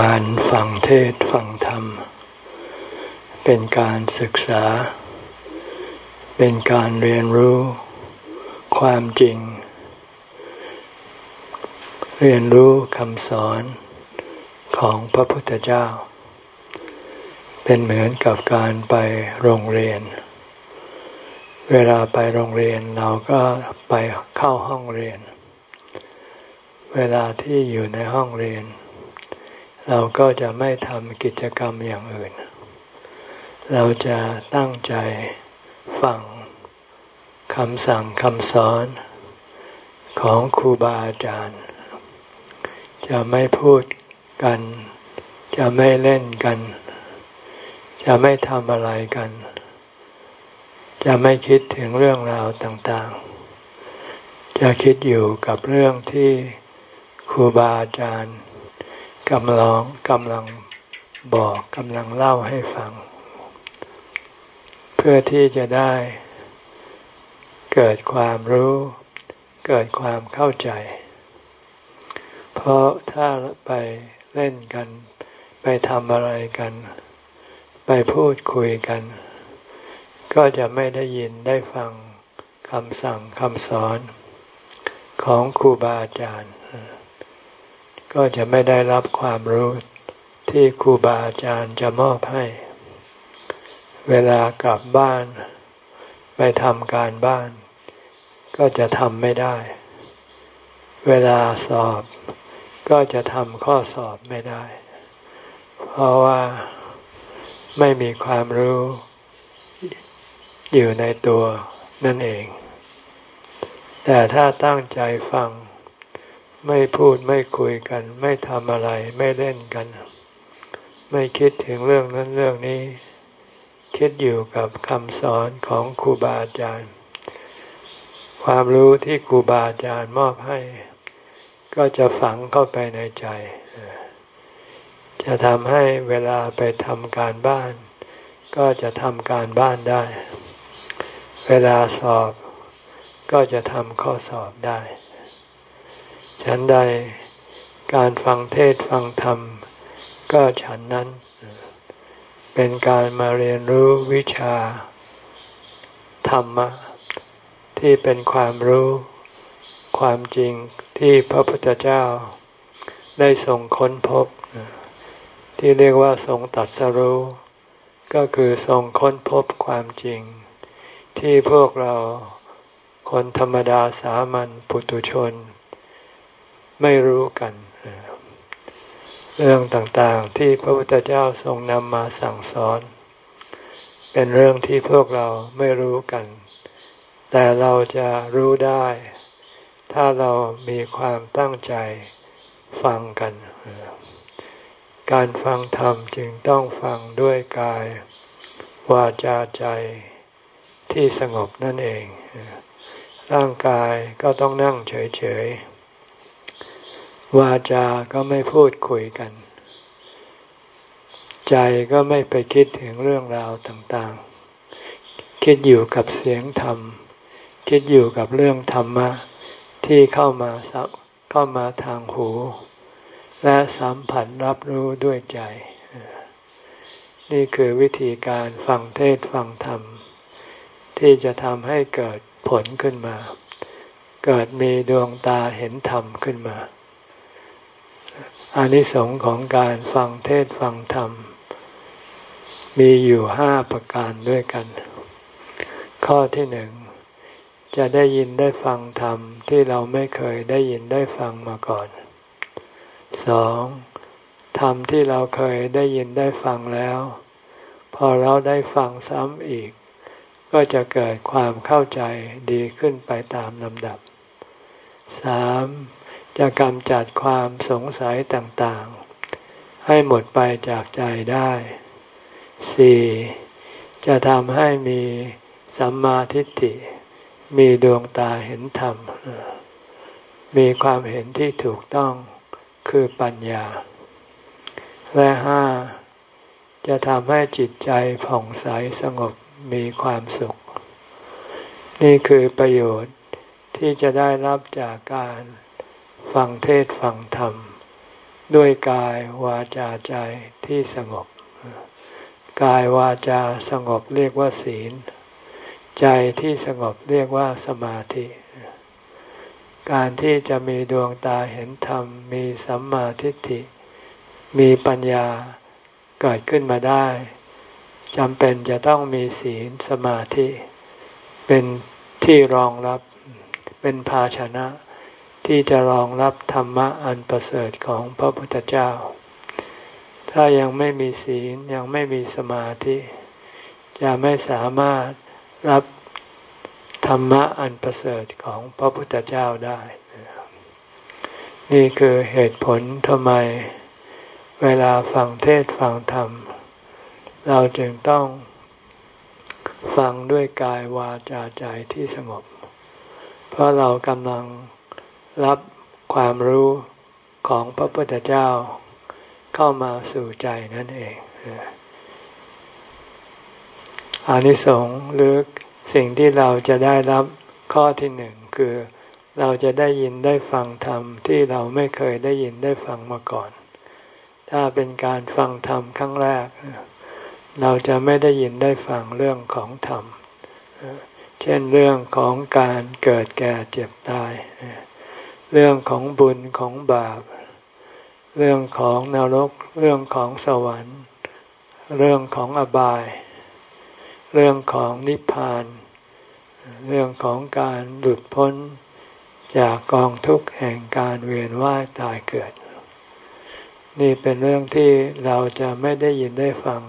การฟังเทศฟังธรรม เป็นการศึกษา เป็นการเรียนรู้ความจริง เรียนรู้คำสอนของพระพุทธเจ้า เป็นเหมือนกับการไปโรงเรียน เวลาไปโรงเรียนเราก็ไปเข้าห้องเรียน เวลาที่อยู่ในห้องเรียน เราก็จะไม่ทำกิจกรรมอย่างอื่น เราจะตั้งใจฟังคำสั่งคำสอนของครูบาอาจารย์ จะไม่พูดกัน จะไม่เล่นกัน จะไม่ทำอะไรกัน จะไม่คิดถึงเรื่องราวต่างๆ จะคิดอยู่กับเรื่องที่ครูบาอาจารย์ กำลังกำลังบอกกำลังเล่าให้ฟัง เพื่อที่จะได้ เกิดความรู้ เกิดความเข้าใจ เพราะถ้าไปเล่นกัน ไปทำอะไรกัน ไปพูดคุยกัน ก็จะไม่ได้ยินได้ฟังคำสั่งคำสอนของครูบาอาจารย์ ก็จะไม่ได้รับความรู้ที่ครูบาอาจารย์จะมอบให้ เวลากลับบ้าน ไปทำการบ้าน ก็จะทำไม่ได้ เวลาสอบก็จะทำข้อสอบไม่ได้ เพราะว่าไม่มีความรู้อยู่ในตัวนั่นเอง แต่ถ้าตั้งใจฟัง ไม่พูดไม่คุยกัน ไม่ทำอะไรไม่เล่นกัน ไม่คิดถึงเรื่องนั้นเรื่องนี้ คิดอยู่กับคำสอนของครูบาอาจารย์ ความรู้ที่ครูบาอาจารย์มอบให้ ก็จะฝังเข้าไปในใจ จะทำให้เวลาไปทำการบ้าน ก็จะทำการบ้านได้ เวลาสอบ ก็จะทำข้อสอบได้ ฉันใดการฟังเทศฟังธรรม ก็ฉันนั้น เป็นการมาเรียนรู้วิชา ธรรมะ ที่เป็นความรู้ ความจริงที่พระพุทธเจ้า ได้ส่งค้นพบ ที่เรียกว่าทรงตัดสรู้ ก็คือทรงค้นพบความจริง ที่พวกเราคนธรรมดาสามัญปุตุชน ไม่รู้กัน เรื่องต่างๆที่พระพุทธเจ้าทรงนำมาสั่งสอน เป็นเรื่องที่พวกเราไม่รู้กัน แต่เราจะรู้ได้ ถ้าเรามีความตั้งใจฟังกัน การฟังธรรมจึงต้องฟังด้วยกาย วาจาใจที่สงบนั่นเอง ร่างกายก็ต้องนั่งเฉยๆ วาจาก็ไม่พูดคุยกัน ใจก็ไม่ไปคิดถึงเรื่องราวต่างๆ คิดอยู่กับเสียงธรรม คิดอยู่กับเรื่องธรรมะที่เข้ามาสัเข้ามาทางหู และสัมผัสรับรู้ด้วยใจ นี่คือวิธีการฟังเทศฟังธรรม ที่จะทำให้เกิดผลขึ้นมา เกิดมีดวงตาเห็นธรรมขึ้นมา อานิสงส์ของการฟังเทศฟังธรรม มีอยู่ห้าประการด้วยกัน ข้อที่หนึ่ง จะได้ยินได้ฟังธรรมที่เราไม่เคยได้ยินได้ฟังมาก่อนสองธรรมที่เราเคยได้ยินได้ฟังแล้ว พอเราได้ฟังซ้ำอีก ก็จะเกิดความเข้าใจดีขึ้นไปตามลำดับสาม จะกำจัดความสงสัยต่างๆ ให้หมดไปจากใจได้สี่จะทำให้มีสัมมาทิฏฐิ มีดวงตาเห็นธรรม มีความเห็นที่ถูกต้องคือปัญญา และห้าจะทำให้จิตใจผ่องใสสงบมีความสุข นี่คือประโยชน์ที่จะได้รับจากการ ฟังเทศฟังธรรม ด้วยกายวาจาใจที่สงบ กายวาจาสงบเรียกว่าศีล ใจที่สงบเรียกว่าสมาธิ การที่จะมีดวงตาเห็นธรรม มีสัมมาทิฏฐิ มีปัญญาเกิดขึ้นมาได้จำเป็นจะต้องมีศีลสมาธิ เป็นที่รองรับเป็นภาชนะ ที่จะรองรับธรรมะอันประเสริฐของพระพุทธเจ้า ถ้ายังไม่มีศีลยังไม่มีสมาธิ จะไม่สามารถรับธรรมะอันประเสริฐของพระพุทธเจ้าได้ นี่คือเหตุผลทำไม เวลาฟังเทศฟังธรรม เราจึงต้องฟังด้วยกายวาจาใจที่สงบ เพราะเรากำลัง รับความรู้ของพระพุทธเจ้าเข้ามาสู่ใจนั่นเองอานิสงส์หรือสิ่งที่เราจะได้รับข้อที่หนึ่งคือเราจะได้ยินได้ฟังธรรมที่เราไม่เคยได้ยินได้ฟังมาก่อน ถ้าเป็นการฟังธรรมครั้งแรก เราจะไม่ได้ยินได้ฟังเรื่องของธรรม เช่นเรื่องของการเกิดแก่เจ็บตายเเรื่องของบุญของบาป เรื่องของนรก เรื่องของสวรรค์ เรื่องของอบาย เรื่องของนิพพาน เรื่องของการหลุดพ้นจากกองทุกข์แห่งการเวียนว่ายตายเกิด นี่เป็นเรื่องที่เราจะไม่ได้ยินได้ฟัง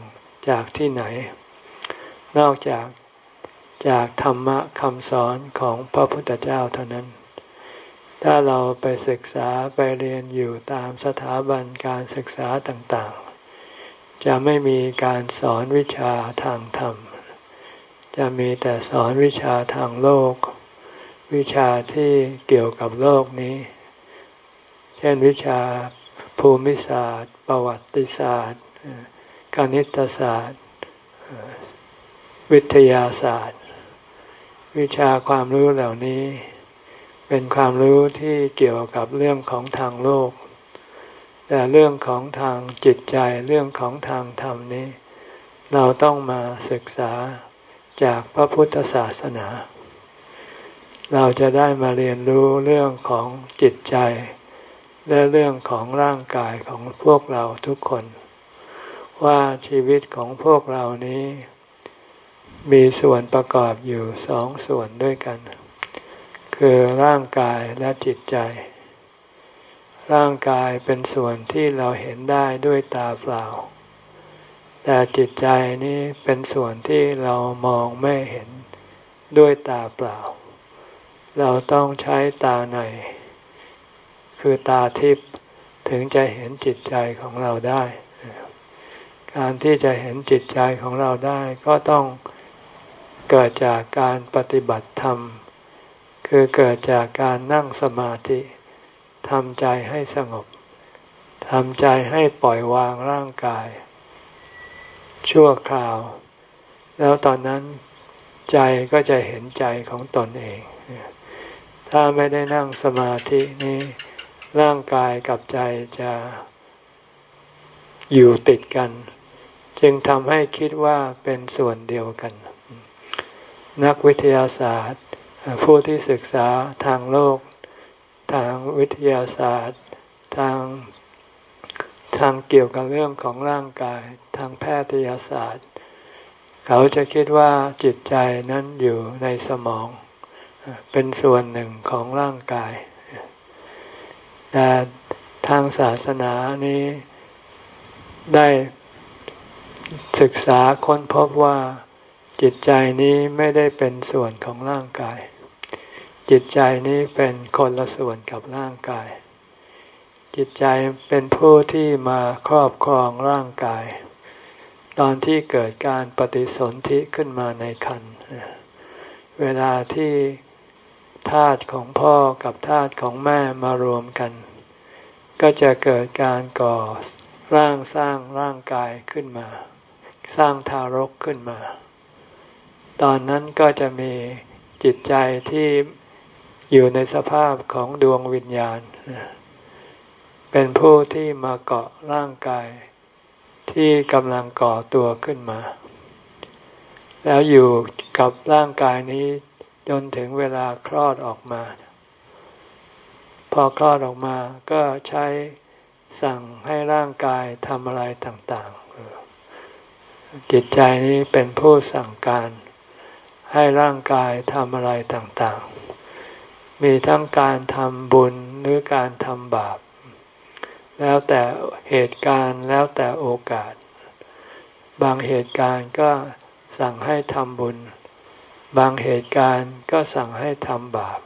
จากที่ไหน นอกจากจากธรรมะคำสอนของพระพุทธเจ้าเท่านั้น ถ้าเราไปศึกษาไปเรียนอยู่ตามสถาบันการศึกษาต่างๆ จะไม่มีการสอนวิชาทางธรรม จะมีแต่สอนวิชาทางโลก วิชาที่เกี่ยวกับโลกนี้ เช่นวิชาภูมิศาสตร์ ประวัติศาสตร์ คณิตศาสตร์ วิทยาศาสตร์ วิชาความรู้เหล่านี้ เป็นความรู้ที่เกี่ยวกับเรื่องของทางโลก แต่เรื่องของทางจิตใจเรื่องของทางธรรมนี้ เราต้องมาศึกษาจากพระพุทธศาสนา เราจะได้มาเรียนรู้เรื่องของจิตใจและเรื่องของร่างกายของพวกเราทุกคน ว่าชีวิตของพวกเรานี้ มีส่วนประกอบอยู่สองส่วนด้วยกัน คือร่างกายและจิตใจ ร่างกายเป็นส่วนที่เราเห็นได้ด้วยตาเปล่า แต่จิตใจนี้เป็นส่วนที่เรามองไม่เห็นด้วยตาเปล่า เราต้องใช้ตาใน คือตาทิพย์ถึงจะเห็นจิตใจของเราได้ การที่จะเห็นจิตใจของเราได้ก็ต้องเกิดจากการปฏิบัติธรรม คือเกิดจากการนั่งสมาธิทำใจให้สงบทำใจให้ปล่อยวางร่างกาย ชั่วคราว แล้วตอนนั้นใจก็จะเห็นใจของตนเอง ถ้าไม่ได้นั่งสมาธินี้ ร่างกายกับใจจะอยู่ติดกัน จึงทำให้คิดว่าเป็นส่วนเดียวกัน นักวิทยาศาสตร์ ผู้ที่ศึกษาทางโลก ทางวิทยาศาสตร์ ทางทางเกี่ยวกับเรื่องของร่างกาย ทางแพทยศาสตร์ เขาจะคิดว่าจิตใจนั้นอยู่ในสมอง เป็นส่วนหนึ่งของร่างกาย แต่ทางศาสนานี้ได้ศึกษาค้นพบว่าจิตใจนี้ไม่ได้เป็นส่วนของร่างกาย จิตใจนี้เป็นคนละส่วนกับร่างกาย จิตใจเป็นผู้ที่มาครอบครองร่างกาย ตอนที่เกิดการปฏิสนธิขึ้นมาในคันเวลาที่ธาตุของพ่อกับธาตุของแม่มารวมกัน ก็จะเกิดการก่อร่างสร้างร่างกายขึ้นมา สร้างทารกขึ้นมา ตอนนั้นก็จะมีจิตใจที่ อยู่ในสภาพของดวงวิญญาณ เป็นผู้ที่มาเกาะร่างกาย ที่กำลังก่อตัวขึ้นมา แล้วอยู่กับร่างกายนี้จนถึงเวลาคลอดออกมา พอคลอดออกมาก็ใช้สั่งให้ร่างกายทำอะไรต่างๆ จิตใจนี้เป็นผู้สั่งการให้ร่างกายทำอะไรต่างๆ มีทั้งการทำบุญหรือการทำบาป แล้วแต่เหตุการณ์แล้วแต่โอกาส บางเหตุการณ์ก็สั่งให้ทำบุญ บางเหตุการณ์ก็สั่งให้ทำบาป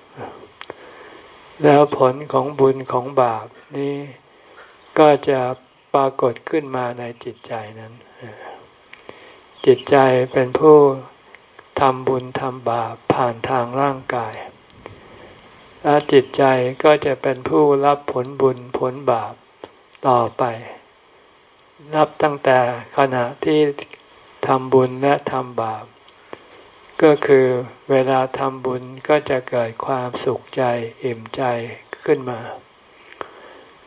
แล้วผลของบุญของบาปนี้ก็จะปรากฏขึ้นมาในจิตใจนั้น จิตใจเป็นผู้ทำบุญทำบาปผ่านทางร่างกาย และจิตใจก็จะเป็นผู้รับผลบุญผลบาปต่อไปนับตั้งแต่ขณะที่ทำบุญและทำบาป ก็คือเวลาทำบุญก็จะเกิดความสุขใจอิ่มใจขึ้นมา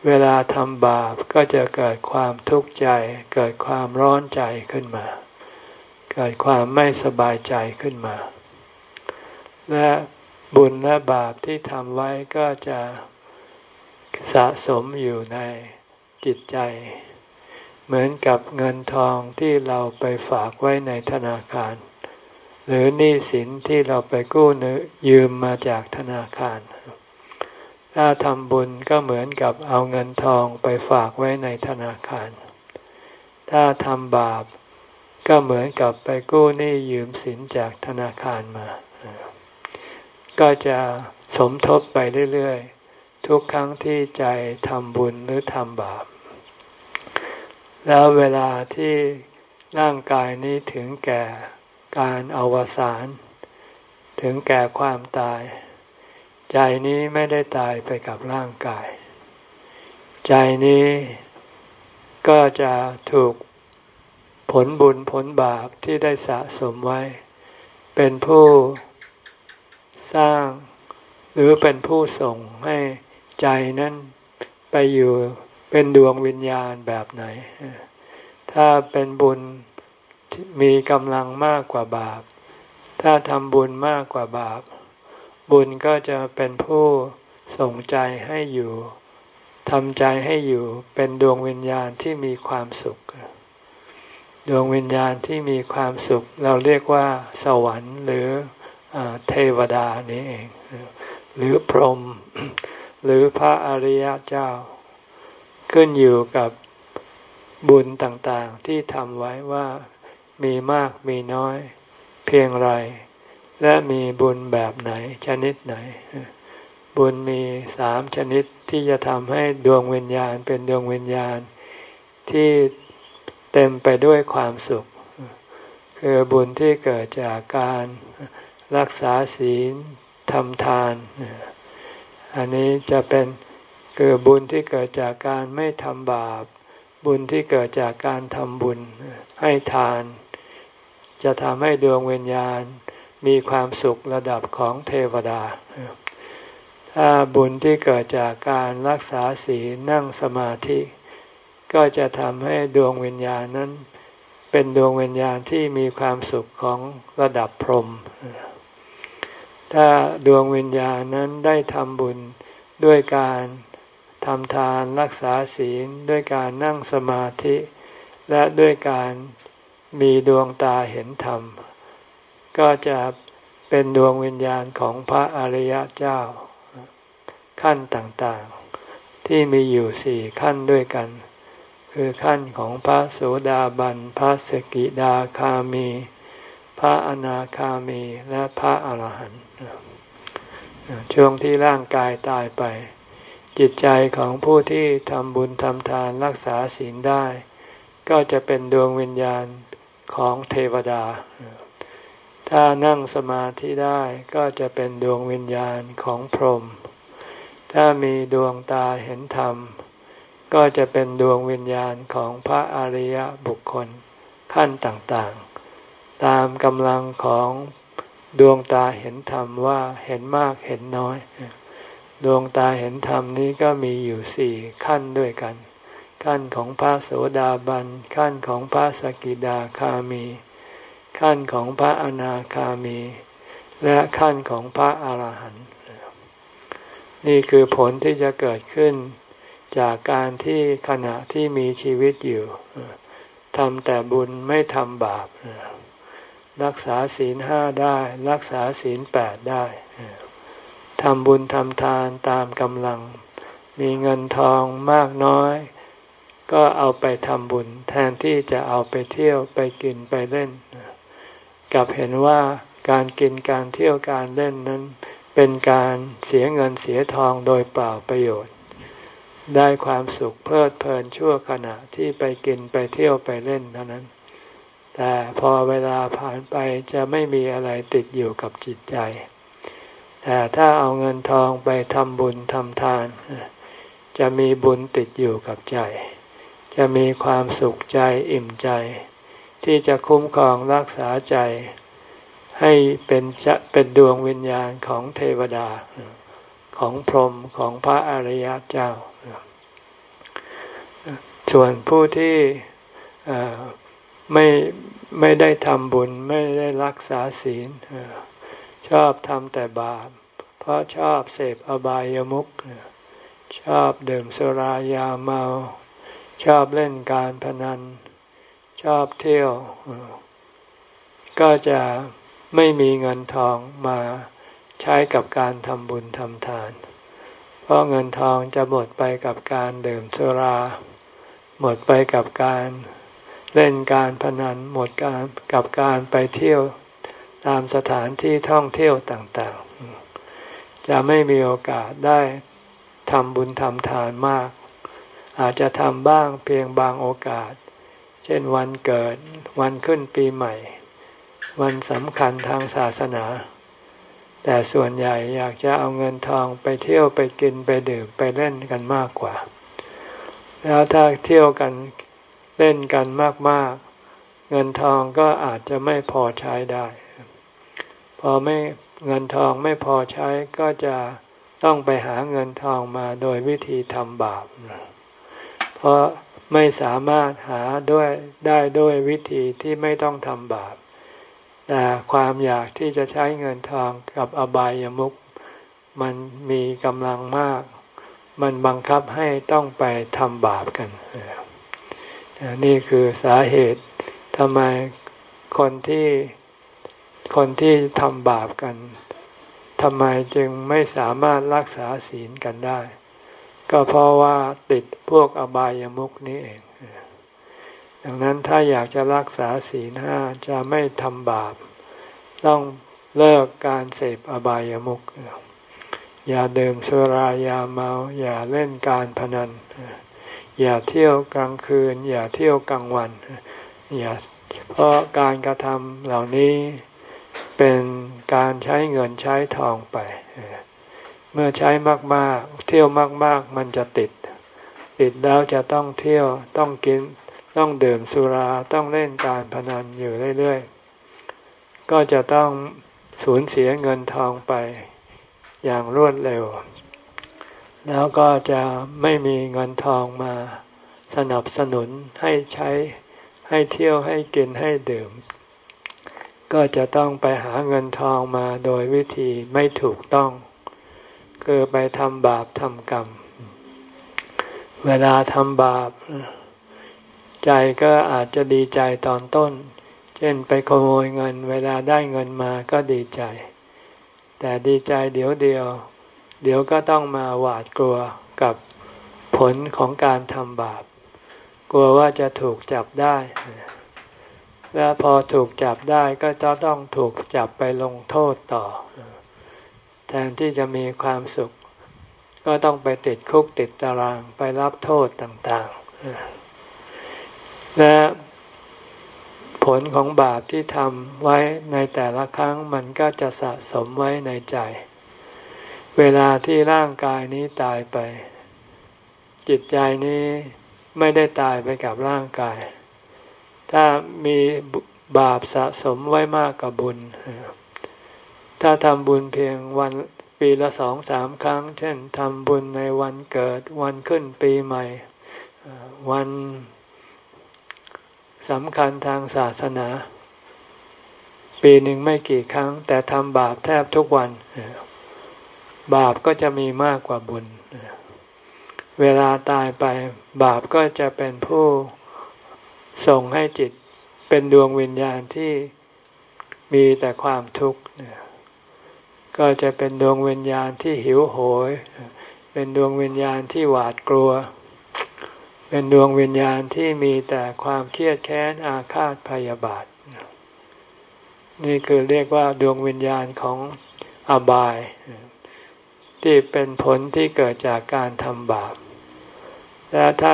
เวลาทำบาปก็จะเกิดความทุกข์ใจ เกิดความร้อนใจขึ้นมา เกิดความไม่สบายใจขึ้นมา และ บุญและบาปที่ทำไว้ก็จะสะสมอยู่ในจิตใจ เหมือนกับเงินทองที่เราไปฝากไว้ในธนาคาร หรือหนี้สินที่เราไปกู้ยืมมาจากธนาคาร ถ้าทำบุญก็เหมือนกับเอาเงินทองไปฝากไว้ในธนาคาร ถ้าทำบาปก็เหมือนกับไปกู้หนี้ยืมสินจากธนาคารมา ก็จะสมทบไปเรื่อยๆ ทุกครั้งที่ใจทำบุญหรือทำบาป แล้วเวลาที่ร่างกายนี้ถึงแก่การอวสาน ถึงแก่ความตาย ใจนี้ไม่ได้ตายไปกับร่างกาย ใจนี้ก็จะถูกผลบุญผลบาปที่ได้สะสมไว้ เป็นผู้ สร้าง หรือเป็นผู้ส่งให้ใจนั้นไปอยู่เป็นดวงวิญญาณแบบไหน ถ้าเป็นบุญมีกำลังมากกว่าบาป ถ้าทำบุญมากกว่าบาป บุญก็จะเป็นผู้ส่งใจให้อยู่ทำใจให้อยู่เป็นดวงวิญญาณที่มีความสุข ดวงวิญญาณที่มีความสุข เราเรียกว่าสวรรค์หรืออ เทวดานี้เอง หรือพรหมหรือพระอริยเจ้า ขึ้นอยู่กับบุญต่างๆ ที่ทำไว้ว่ามีมากมีน้อย เพียงไร และมีบุญแบบไหนชนิดไหน บุญมีสามชนิดที่จะทำให้ดวงวิญญาณเป็นดวงวิญญาณที่เต็มไปด้วยความสุข คือบุญที่เกิดจากการ รักษาศีลทำทาน อันนี้จะเป็นคือบุญที่เกิดจากการไม่ทำบาป บุญที่เกิดจากการทำบุญให้ทาน จะทำให้ดวงวิญญาณมีความสุขระดับของเทวดา ถ้าบุญที่เกิดจากการรักษาศีลนั่งสมาธิ ก็จะทำให้ดวงวิญญาณนั้น เป็นดวงวิญญาณที่มีความสุขของระดับพรหม ถ้าดวงวิญญาณนั้นได้ทำบุญด้วยการทำทานรักษาศีลด้วยการนั่งสมาธิ และด้วยการมีดวงตาเห็นธรรม ก็จะเป็นดวงวิญญาณของพระอริยเจ้า ขั้นต่างๆ ที่มีอยู่สี่ขั้นด้วยกัน คือขั้นของพระโสดาบัน พระสกิดาคามี พระอนาคามีและพระอาหารหันต์ช่วงที่ร่างกายตายไป จิตใจของผู้ที่ทำบุญทำทานรักษาศีลได้ ก็จะเป็นดวงวิญญาณของเทวดา ถ้านั่งสมาธิได้ก็จะเป็นดวงวิญญาณของพรหมถ้ามีดวงตาเห็นธรรม ก็จะเป็นดวงวิญญาณของพระอริยบุคคลขั้นต่างๆ ตามกำลังของดวงตาเห็นธรรมว่าเห็นมากเห็นน้อย ดวงตาเห็นธรรมนี้ก็มีอยู่สี่ขั้นด้วยกัน ขั้นของพระโสดาบัน ขั้นของพระสกิดาคามี ขั้นของพระอนาคามี และขั้นของพระอาหารหันต์นี่คือผลที่จะเกิดขึ้นจากการที่ขณะที่มีชีวิตอยู่ทำแต่บุญไม่ทำบาป รักษาศีลห้าได้ รักษาศีลแปดได้ทำบุญทำทานตามกำลัง มีเงินทองมากน้อย ก็เอาไปทำบุญ แทนที่จะเอาไปเที่ยวไปกินไปเล่นกับเห็นว่าการกินการเที่ยวการเล่นนั้น เป็นการเสียเงินเสียทองโดยเปล่าประโยชน์ ได้ความสุขเพลิดเพลินชั่วขณะที่ไปกินไปเที่ยวไปเล่นเท่านั้น แต่พอเวลาผ่านไปจะไม่มีอะไรติดอยู่กับจิตใจ แต่ถ้าเอาเงินทองไปทำบุญทำทาน จะมีบุญติดอยู่กับใจ จะมีความสุขใจอิ่มใจ ที่จะคุ้มครองรักษาใจ ให้เป็นจะเป็นดวงวิญญาณของเทวดา ของพรหมของพระอริยเจ้า ส่วนผู้ที่ ไม่ไม่ได้ทำบุญไม่ได้รักษาศีลชอบทำแต่บาป เพราะชอบเสพอบายามุขชอบดื่มสุรายาเมา ชอบเล่นการพนัน ชอบเที่ยว ก็จะไม่มีเงินทองมาใช้กับการทำบุญทำทาน เพราะเงินทองจะหมดไปกับการดื่มสุรา หมดไปกับการ เล่นการพนันหมดการกับการไปเที่ยวตามสถานที่ท่องเที่ยวต่างๆ จะไม่มีโอกาสได้ทำบุญทำทานมาก อาจจะทำบ้างเพียงบางโอกาส เช่นวันเกิดวันขึ้นปีใหม่ วันสำคัญทางศาสนา แต่ส่วนใหญ่อยากจะเอาเงินทองไปเที่ยวไปกินไปดื่มไปเล่นกันมากกว่า แล้วถ้าเที่ยวกัน เล่นกันมากๆ เงินทองก็อาจจะไม่พอใช้ได้ พอไม่เงินทองไม่พอใช้ก็จะต้องไปหาเงินทองมาโดยวิธีทำบาป เพราะไม่สามารถหาด้วยได้ด้วยวิธีที่ไม่ต้องทำบาป แต่ความอยากที่จะใช้เงินทองกับอบายามุขมันมีกำลังมาก มันบังคับให้ต้องไปทำบาปกัน นี่คือสาเหตุทำไมคนที่คนที่ทำบาปกันทำไมจึงไม่สามารถรักษาศีลกันได้ ก็เพราะว่าติดพวกอบายามุขนี้เอง ดังนั้นถ้าอยากจะรักษาศีลห้าจะไม่ทำบาป ต้องเลิกการเสพอบายามุขอย่าดื่มสุรายาเมา อย่าเล่นการพนัน อย่าเที่ยวกลางคืน อย่าเที่ยวกลางวันอย่าเพราะการกระทำเหล่านี้เป็นการใช้เงินใช้ทองไป เมื่อใช้มากๆ เที่ยวมาก ๆ มันจะติด ติดแล้วจะต้องเที่ยวต้องกินต้องดื่มสุราต้องเล่นการพนันอยู่เรื่อยๆ ก็จะต้องสูญเสียเงินทองไปอย่างรวดเร็ว แล้วก็จะไม่มีเงินทองมาสนับสนุนให้ใช้ให้เที่ยวให้กินให้ดื่ม ก็จะต้องไปหาเงินทองมาโดยวิธีไม่ถูกต้อง คือไปทำบาปทำกรรม เวลาทำบาป ใจก็อาจจะดีใจตอนต้น เช่นไปขโมยเงิน เวลาได้เงินมาก็ดีใจ แต่ดีใจเดี๋ยวเดียว เดี๋ยวก็ต้องมาหวาดกลัวกับผลของการทำบาป กลัวว่าจะถูกจับได้ และพอถูกจับได้ก็จะต้องถูกจับไปลงโทษต่อ แทนที่จะมีความสุข ก็ต้องไปติดคุกติดตารางไปรับโทษต่างๆ และผลของบาปที่ทำไว้ในแต่ละครั้งมันก็จะสะสมไว้ในใจ เวลาที่ร่างกายนี้ตายไป จิตใจนี้ไม่ได้ตายไปกับร่างกาย ถ้ามีบาปสะสมไว้มากกว่าบุญ ถ้าทำบุญเพียงวันปีละสองสามครั้ง เช่นทำบุญในวันเกิดวันขึ้นปีใหม่ วันสำคัญทางศาสนา ปีหนึ่งไม่กี่ครั้ง แต่ทำบาปแทบทุกวัน บาปก็จะมีมากกว่าบุญ เวลาตายไป บาปก็จะเป็นผู้ส่งให้จิตเป็นดวงวิญญาณที่มีแต่ความทุกข์ก็จะเป็นดวงวิญญาณที่หิวโหย เป็นดวงวิญญาณที่หวาดกลัว เป็นดวงวิญญาณที่มีแต่ความเครียดแค้นอาฆาตพยาบาท นี่คือเรียกว่าดวงวิญญาณของอบาย ที่เป็นผลที่เกิดจากการทำบาป และถ้า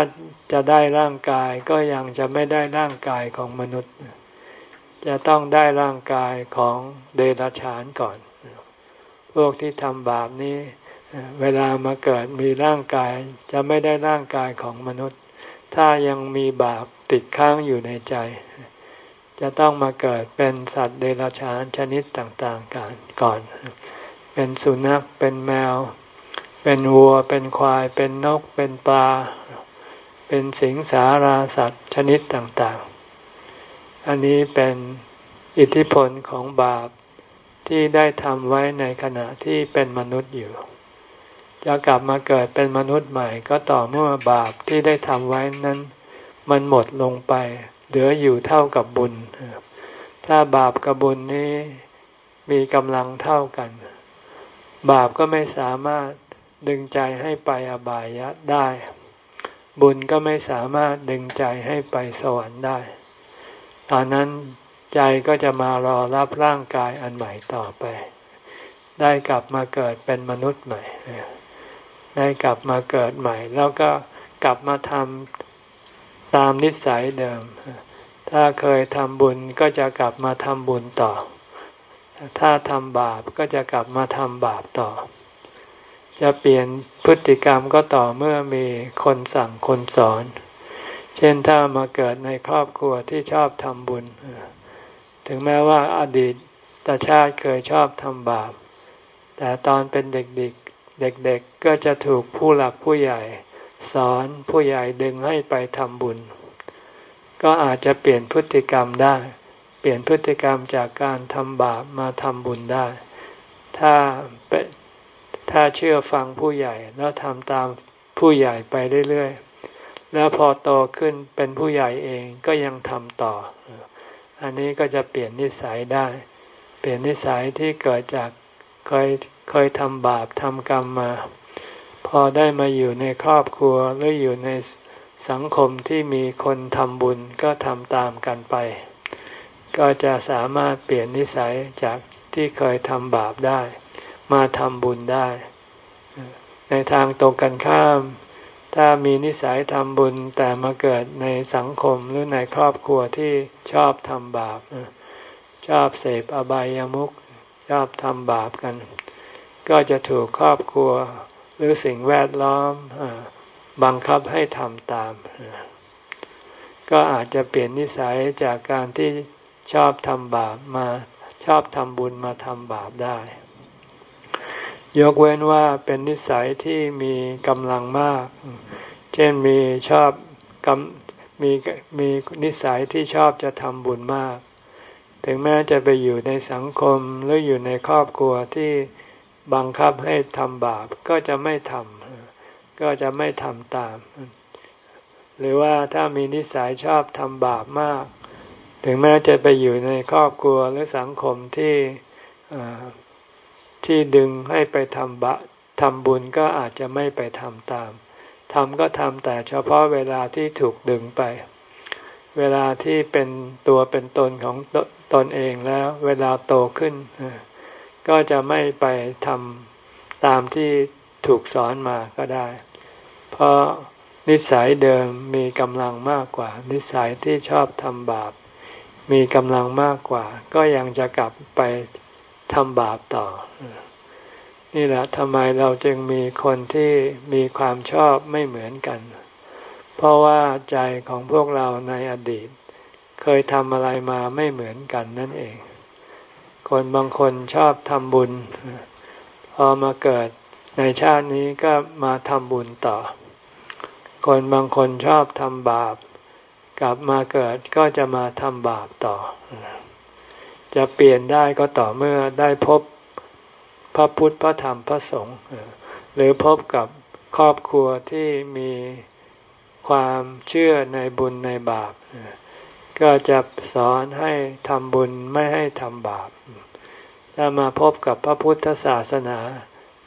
จะได้ร่างกายก็ยังจะไม่ได้ร่างกายของมนุษย์ จะต้องได้ร่างกายของเดรัจฉานก่อน พวกที่ทำบาปนี้เวลามาเกิดมีร่างกายจะไม่ได้ร่างกายของมนุษย์ ถ้ายังมีบาปติดค้างอยู่ในใจ จะต้องมาเกิดเป็นสัตว์เดรัจฉานชนิดต่างๆกันก่อน เป็นสุนัข เป็นแมว เป็นวัว เป็นควาย เป็นนก เป็นปลา เป็นสิงสาราสัตว์ชนิดต่างๆ อันนี้เป็นอิทธิพลของบาปที่ได้ทำไว้ในขณะที่เป็นมนุษย์อยู่ จะกลับมาเกิดเป็นมนุษย์ใหม่ ก็ต่อเมื่อบาปที่ได้ทำไว้นั้น มันหมดลงไป เหลืออยู่เท่ากับบุญ ถ้าบาปกับบุญนี้มีกำลังเท่ากัน บาปก็ไม่สามารถดึงใจให้ไปอบายะได้ บุญก็ไม่สามารถดึงใจให้ไปสวรรค์ได้ ตอนนั้นใจก็จะมารอรับร่างกายอันใหม่ต่อไป ได้กลับมาเกิดเป็นมนุษย์ใหม่ ได้กลับมาเกิดใหม่ แล้วก็กลับมาทำตามนิสัยเดิม ถ้าเคยทำบุญก็จะกลับมาทำบุญต่อ ถ้าทำบาปก็จะกลับมาทำบาปต่อ จะเปลี่ยนพฤติกรรมก็ต่อเมื่อมีคนสั่งคนสอน เช่นถ้ามาเกิดในครอบครัวที่ชอบทำบุญ ถึงแม้ว่าอดีตตชาติเคยชอบทำบาป แต่ตอนเป็นเด็กๆ เด็กๆ ก็จะถูกผู้หลักผู้ใหญ่ สอนผู้ใหญ่ดึงให้ไปทำบุญ ก็อาจจะเปลี่ยนพฤติกรรมได้ ลี่ยนพฤติกรรมจากการทำบาปมาทำบุญได้ ถ้าเป็นถ้าเชื่อฟังผู้ใหญ่แล้วทำตามผู้ใหญ่ไปเรื่อยๆ แล้วพอโตขึ้นเป็นผู้ใหญ่เองก็ยังทำต่อ อันนี้ก็จะเปลี่ยนนิสัยได้ เปลี่ยนนิสัยที่เกิดจากเคยเคยทำบาปทำกรรมมา พอได้มาอยู่ในครอบครัวหรืออยู่ในสังคมที่มีคนทำบุญก็ทำตามกันไป ก็จะสามารถเปลี่ยนนิสัยจากที่เคยทำบาปได้ มาทำบุญได้ ในทางตรงกันข้าม ถ้ามีนิสัยทำบุญแต่มาเกิดในสังคมหรือในครอบครัวที่ชอบทำบาป ชอบเสพอบายามุขชอบทำบาปกัน ก็จะถูกครอบครัวหรือสิ่งแวดล้อมบังคับให้ทำตาม ก็อาจจะเปลี่ยนนิสัยจากการที่ ชอบทำบาปมาชอบทำบุญมาทำบาปได้ ยกเว้นว่าเป็นนิสัยที่มีกำลังมาก เช่นมีชอบกำมีมีนิสัยที่ชอบจะทำบุญมาก ถึงแม้จะไปอยู่ในสังคมหรืออยู่ในครอบครัวที่บังคับให้ทำบาปก็จะไม่ทำก็จะไม่ทำตาม หรือว่าถ้ามีนิสัยชอบทำบาปมาก ถึงแม้จะไปอยู่ในครอบครัวหรือสังคมที่ที่ดึงให้ไปทำบะทำบุญก็อาจจะไม่ไปทำตามทำก็ทำแต่เฉพาะเวลาที่ถูกดึงไป เวลาที่เป็นตัวเป็นตนของตนเองแล้ว เวลาโตขึ้น ก็จะไม่ไปทำตามที่ถูกสอนมาก็ได้ เพราะนิสัยเดิมมีกำลังมากกว่า นิสัยที่ชอบทำบาป มีกำลังมากกว่า ก็ยังจะกลับไปทำบาปต่อ นี่แหละทำไมเราจึงมีคนที่มีความชอบไม่เหมือนกัน เพราะว่าใจของพวกเราในอดีต เคยทำอะไรมาไม่เหมือนกันนั่นเอง คนบางคนชอบทำบุญ พอมาเกิดในชาตินี้ก็มาทำบุญต่อ คนบางคนชอบทำบาป กลับมาเกิดก็จะมาทำบาปต่อ จะเปลี่ยนได้ก็ต่อเมื่อได้พบพระพุทธพระธรรมพระสงฆ์หรือพบกับครอบครัวที่มีความเชื่อในบุญในบาป ก็จะสอนให้ทำบุญไม่ให้ทำบาป ถ้ามาพบกับพระพุทธศาสนา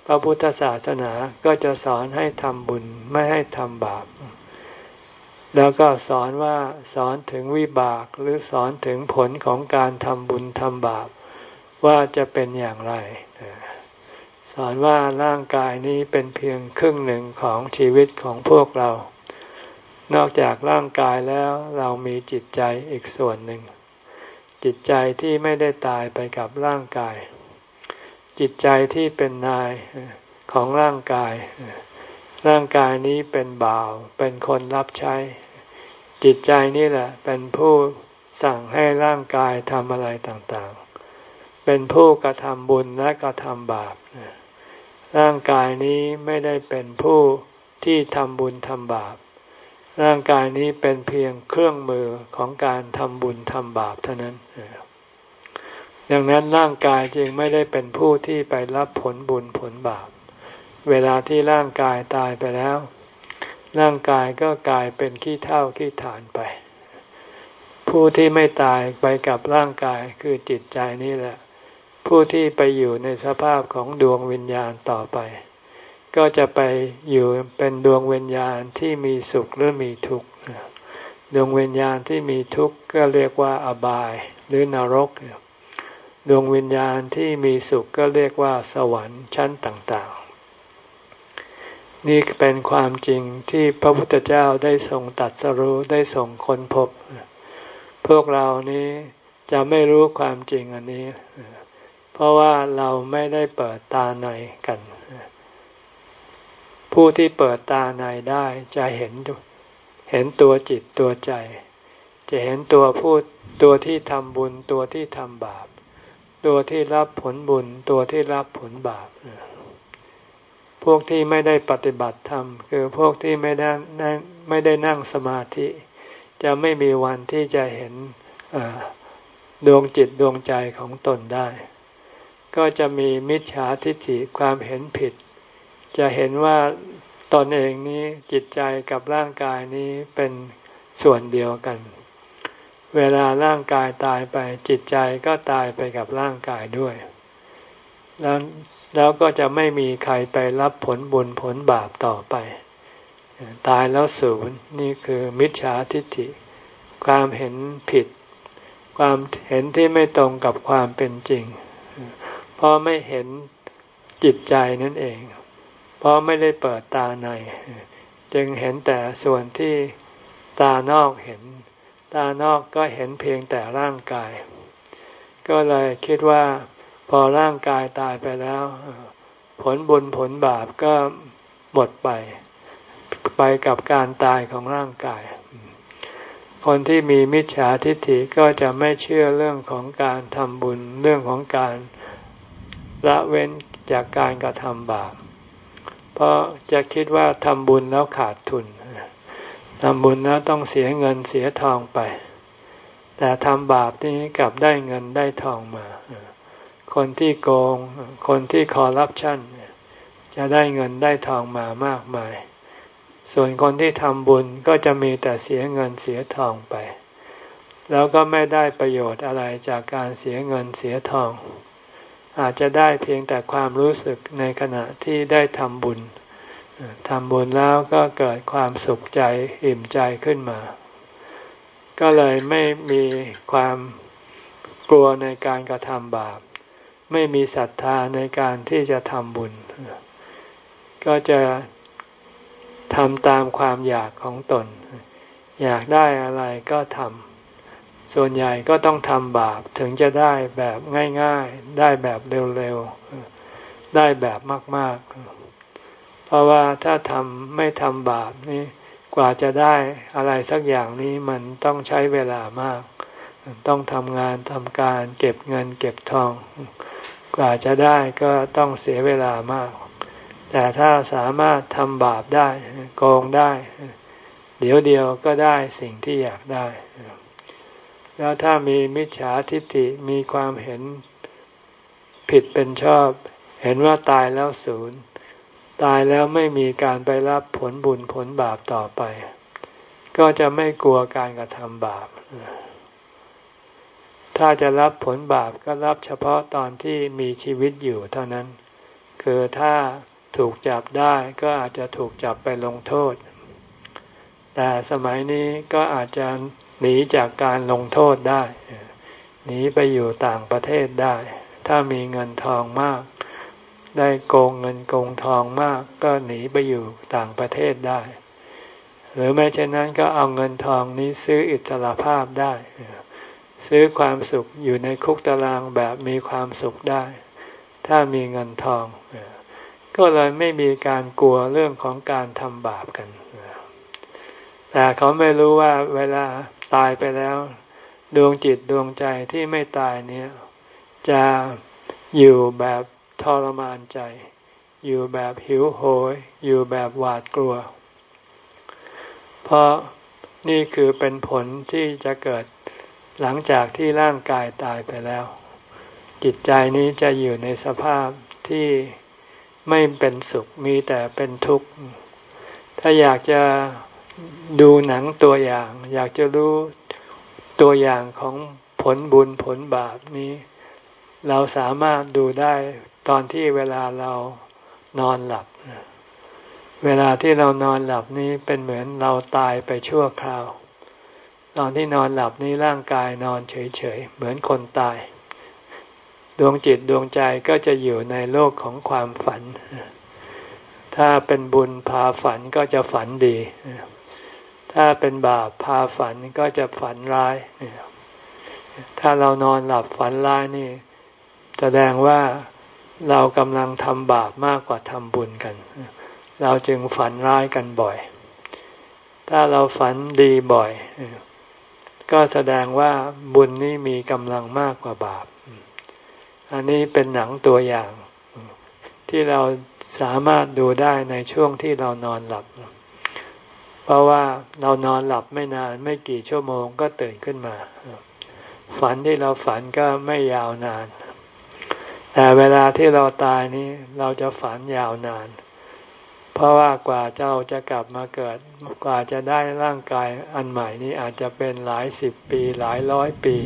พระพุทธศาสนาก็จะสอนให้ทำบุญไม่ให้ทำบาป แล้วก็สอนว่าสอนถึงวิบากหรือสอนถึงผลของการทำบุญทำบาป ว่าจะเป็นอย่างไร สอนว่าร่างกายนี้เป็นเพียงครึ่งหนึ่งของชีวิตของพวกเรา นอกจากร่างกายแล้วเรามีจิตใจอีกส่วนหนึ่ง จิตใจที่ไม่ได้ตายไปกับร่างกาย จิตใจที่เป็นนายของร่างกาย ร่างกายนี้เป็นบ่าว เป็นคนรับใช้ จิตใจนี่แหละ เป็นผู้สั่งให้ร่างกายทำอะไรต่างๆ เป็นผู้กระทำบุญและกระทำบาป ร่างกายนี้ไม่ได้เป็นผู้ที่ทำบุญทำบาป ร่างกายนี้เป็นเพียงเครื่องมือของการทำบุญทำบาปเท่านั้นดังนั้นร่างกายจึงไม่ได้เป็นผู้ที่ไปรับผลบุญผลบาป เวลาที่ร่างกายตายไปแล้ว ร่างกายก็กลายเป็นขี้เท่าขี้ฐานไป ผู้ที่ไม่ตายไปกับร่างกายคือจิตใจนี่แหละ ผู้ที่ไปอยู่ในสภาพของดวงวิญญาณต่อไป ก็จะไปอยู่เป็นดวงวิญญาณที่มีสุขหรือมีทุกข์ดวงวิญญาณที่มีทุกข์ก็เรียกว่าอบายหรือนรก ดวงวิญญาณที่มีสุขก็เรียกว่าสวรรค์ชั้นต่าง นี่เป็นความจริงที่พระพุทธเจ้าได้ทรงตัดสรู้ได้ทรงค้นพบ พวกเรานี้จะไม่รู้ความจริงอันนี้ เพราะว่าเราไม่ได้เปิดตาในกัน ผู้ที่เปิดตาในได้จะเห็นเห็นตัวจิตตัวใจ จะเห็นตัวผู้ตัวที่ทำบุญตัวที่ทำบาป ตัวที่รับผลบุญตัวที่รับผลบาป พวกที่ไม่ได้ปฏิบัติธรรม คือพวกที่ไม่ได้นั่งไม่ได้นั่งสมาธิ จะไม่มีวันที่จะเห็นดวงจิตดวงใจของตนได้ ก็จะมีมิจฉาทิฏฐิความเห็นผิด จะเห็นว่าตนเองนี้จิตใจกับร่างกายนี้เป็นส่วนเดียวกัน เวลาร่างกายตายไปจิตใจก็ตายไปกับร่างกายด้วย แล้ว แล้วก็จะไม่มีใครไปรับผลบุญผลบาปต่อไป ตายแล้วศูนย์นี่คือมิจฉาทิฏฐิ ความเห็นผิด ความเห็นที่ไม่ตรงกับความเป็นจริง เพราะไม่เห็นจิตใจนั่นเอง เพราะไม่ได้เปิดตาใน จึงเห็นแต่ส่วนที่ตานอกเห็น ตานอกก็เห็นเพียงแต่ร่างกาย ก็เลยคิดว่า พอร่างกายตายไปแล้ว ผลบุญผลบาปก็หมดไป ไปกับการตายของร่างกาย คนที่มีมิจฉาทิฏฐิก็จะไม่เชื่อเรื่องของการทำบุญเรื่องของการละเว้นจากการกระทำบาป เพราะจะคิดว่าทำบุญแล้วขาดทุนทำบุญแล้วต้องเสียเงินเสียทองไป แต่ทำบาปนี้กลับได้เงินได้ทองมา คนที่โกง คนที่คอร์รัปชันจะได้เงินได้ทองมามากมาย ส่วนคนที่ทำบุญก็จะมีแต่เสียเงินเสียทองไป แล้วก็ไม่ได้ประโยชน์อะไรจากการเสียเงินเสียทอง อาจจะได้เพียงแต่ความรู้สึกในขณะที่ได้ทำบุญทำบุญแล้วก็เกิดความสุขใจอิ่มใจขึ้นมา ก็เลยไม่มีความกลัวในการกระทำบาป ไม่มีศรัทธาในการที่จะทำบุญ ก็จะทำตามความอยากของตน อยากได้อะไรก็ทำส่วนใหญ่ก็ต้องทำบาปถึงจะได้แบบง่ายๆ ได้แบบเร็วๆ ได้แบบมากๆ เพราะว่าถ้าทำไม่ทำบาปนี่กว่าจะได้อะไรสักอย่างนี้มันต้องใช้เวลามาก ต้องทำงานทำการเก็บเงินเก็บทอง กว่าจะได้ก็ต้องเสียเวลามาก แต่ถ้าสามารถทำบาปได้โกงได้ เดี๋ยวเดียวก็ได้สิ่งที่อยากได้ แล้วถ้ามีมิจฉาทิฏฐิมีความเห็นผิดเป็นชอบ เห็นว่าตายแล้วศูนย์ตายแล้วไม่มีการไปรับผลบุญผลบาปต่อไป ก็จะไม่กลัวการกระทำบาป ถ้าจะรับผลบาปก็รับเฉพาะตอนที่มีชีวิตอยู่เท่านั้น คือถ้าถูกจับได้ก็อาจจะถูกจับไปลงโทษ แต่สมัยนี้ก็อาจจะหนีจากการลงโทษได้ หนีไปอยู่ต่างประเทศได้ ถ้ามีเงินทองมาก ได้โกงเงินโกงทองมาก ก็หนีไปอยู่ต่างประเทศได้ หรือไม่เช่นนั้นก็เอาเงินทองนี้ซื้ออิสรภาพได้ ซื้อความสุขอยู่ในคุกตารางแบบมีความสุขได้ ถ้ามีเงินทอง ก็เลยไม่มีการกลัวเรื่องของการทำบาปกัน แต่เขาไม่รู้ว่าเวลาตายไปแล้ว ดวงจิตดวงใจที่ไม่ตายเนี้ยจะอยู่แบบทรมานใจ อยู่แบบหิวโหย อยู่แบบหวาดกลัว เพราะนี่คือเป็นผลที่จะเกิด หลังจากที่ร่างกายตายไปแล้ว จิตใจนี้จะอยู่ในสภาพที่ไม่เป็นสุขมีแต่เป็นทุกข์ ถ้าอยากจะดูหนังตัวอย่าง อยากจะรู้ตัวอย่างของผลบุญผลบาปนี้ เราสามารถดูได้ตอนที่เวลาเรานอนหลับ เวลาที่เรานอนหลับนี้เป็นเหมือนเราตายไปชั่วคราว ตอนที่นอนหลับนี้ร่างกายนอนเฉยๆ เหมือนคนตาย ดวงจิตดวงใจก็จะอยู่ในโลกของความฝัน ถ้าเป็นบุญพาฝันก็จะฝันดี ถ้าเป็นบาปพาฝันก็จะฝันร้าย ถ้าเรานอนหลับฝันร้ายนี่ แสดงว่าเรากำลังทำบาปมากกว่าทำบุญกัน เราจึงฝันร้ายกันบ่อย ถ้าเราฝันดีบ่อย ก็แสดงว่าบุญนี้มีกำลังมากกว่าบาป อันนี้เป็นหนังตัวอย่าง ที่เราสามารถดูได้ในช่วงที่เรานอนหลับ เพราะว่าเรานอนหลับไม่นานไม่กี่ชั่วโมงก็ตื่นขึ้นมา ฝันที่เราฝันก็ไม่ยาวนาน แต่เวลาที่เราตายนี้เราจะฝันยาวนาน ราะว่ากว่าเจ้าจะกลับมาเกิด กว่าจะได้ร่างกายอันใหม่นี้อาจจะเป็นหลายสิบปีหลายร้อยปี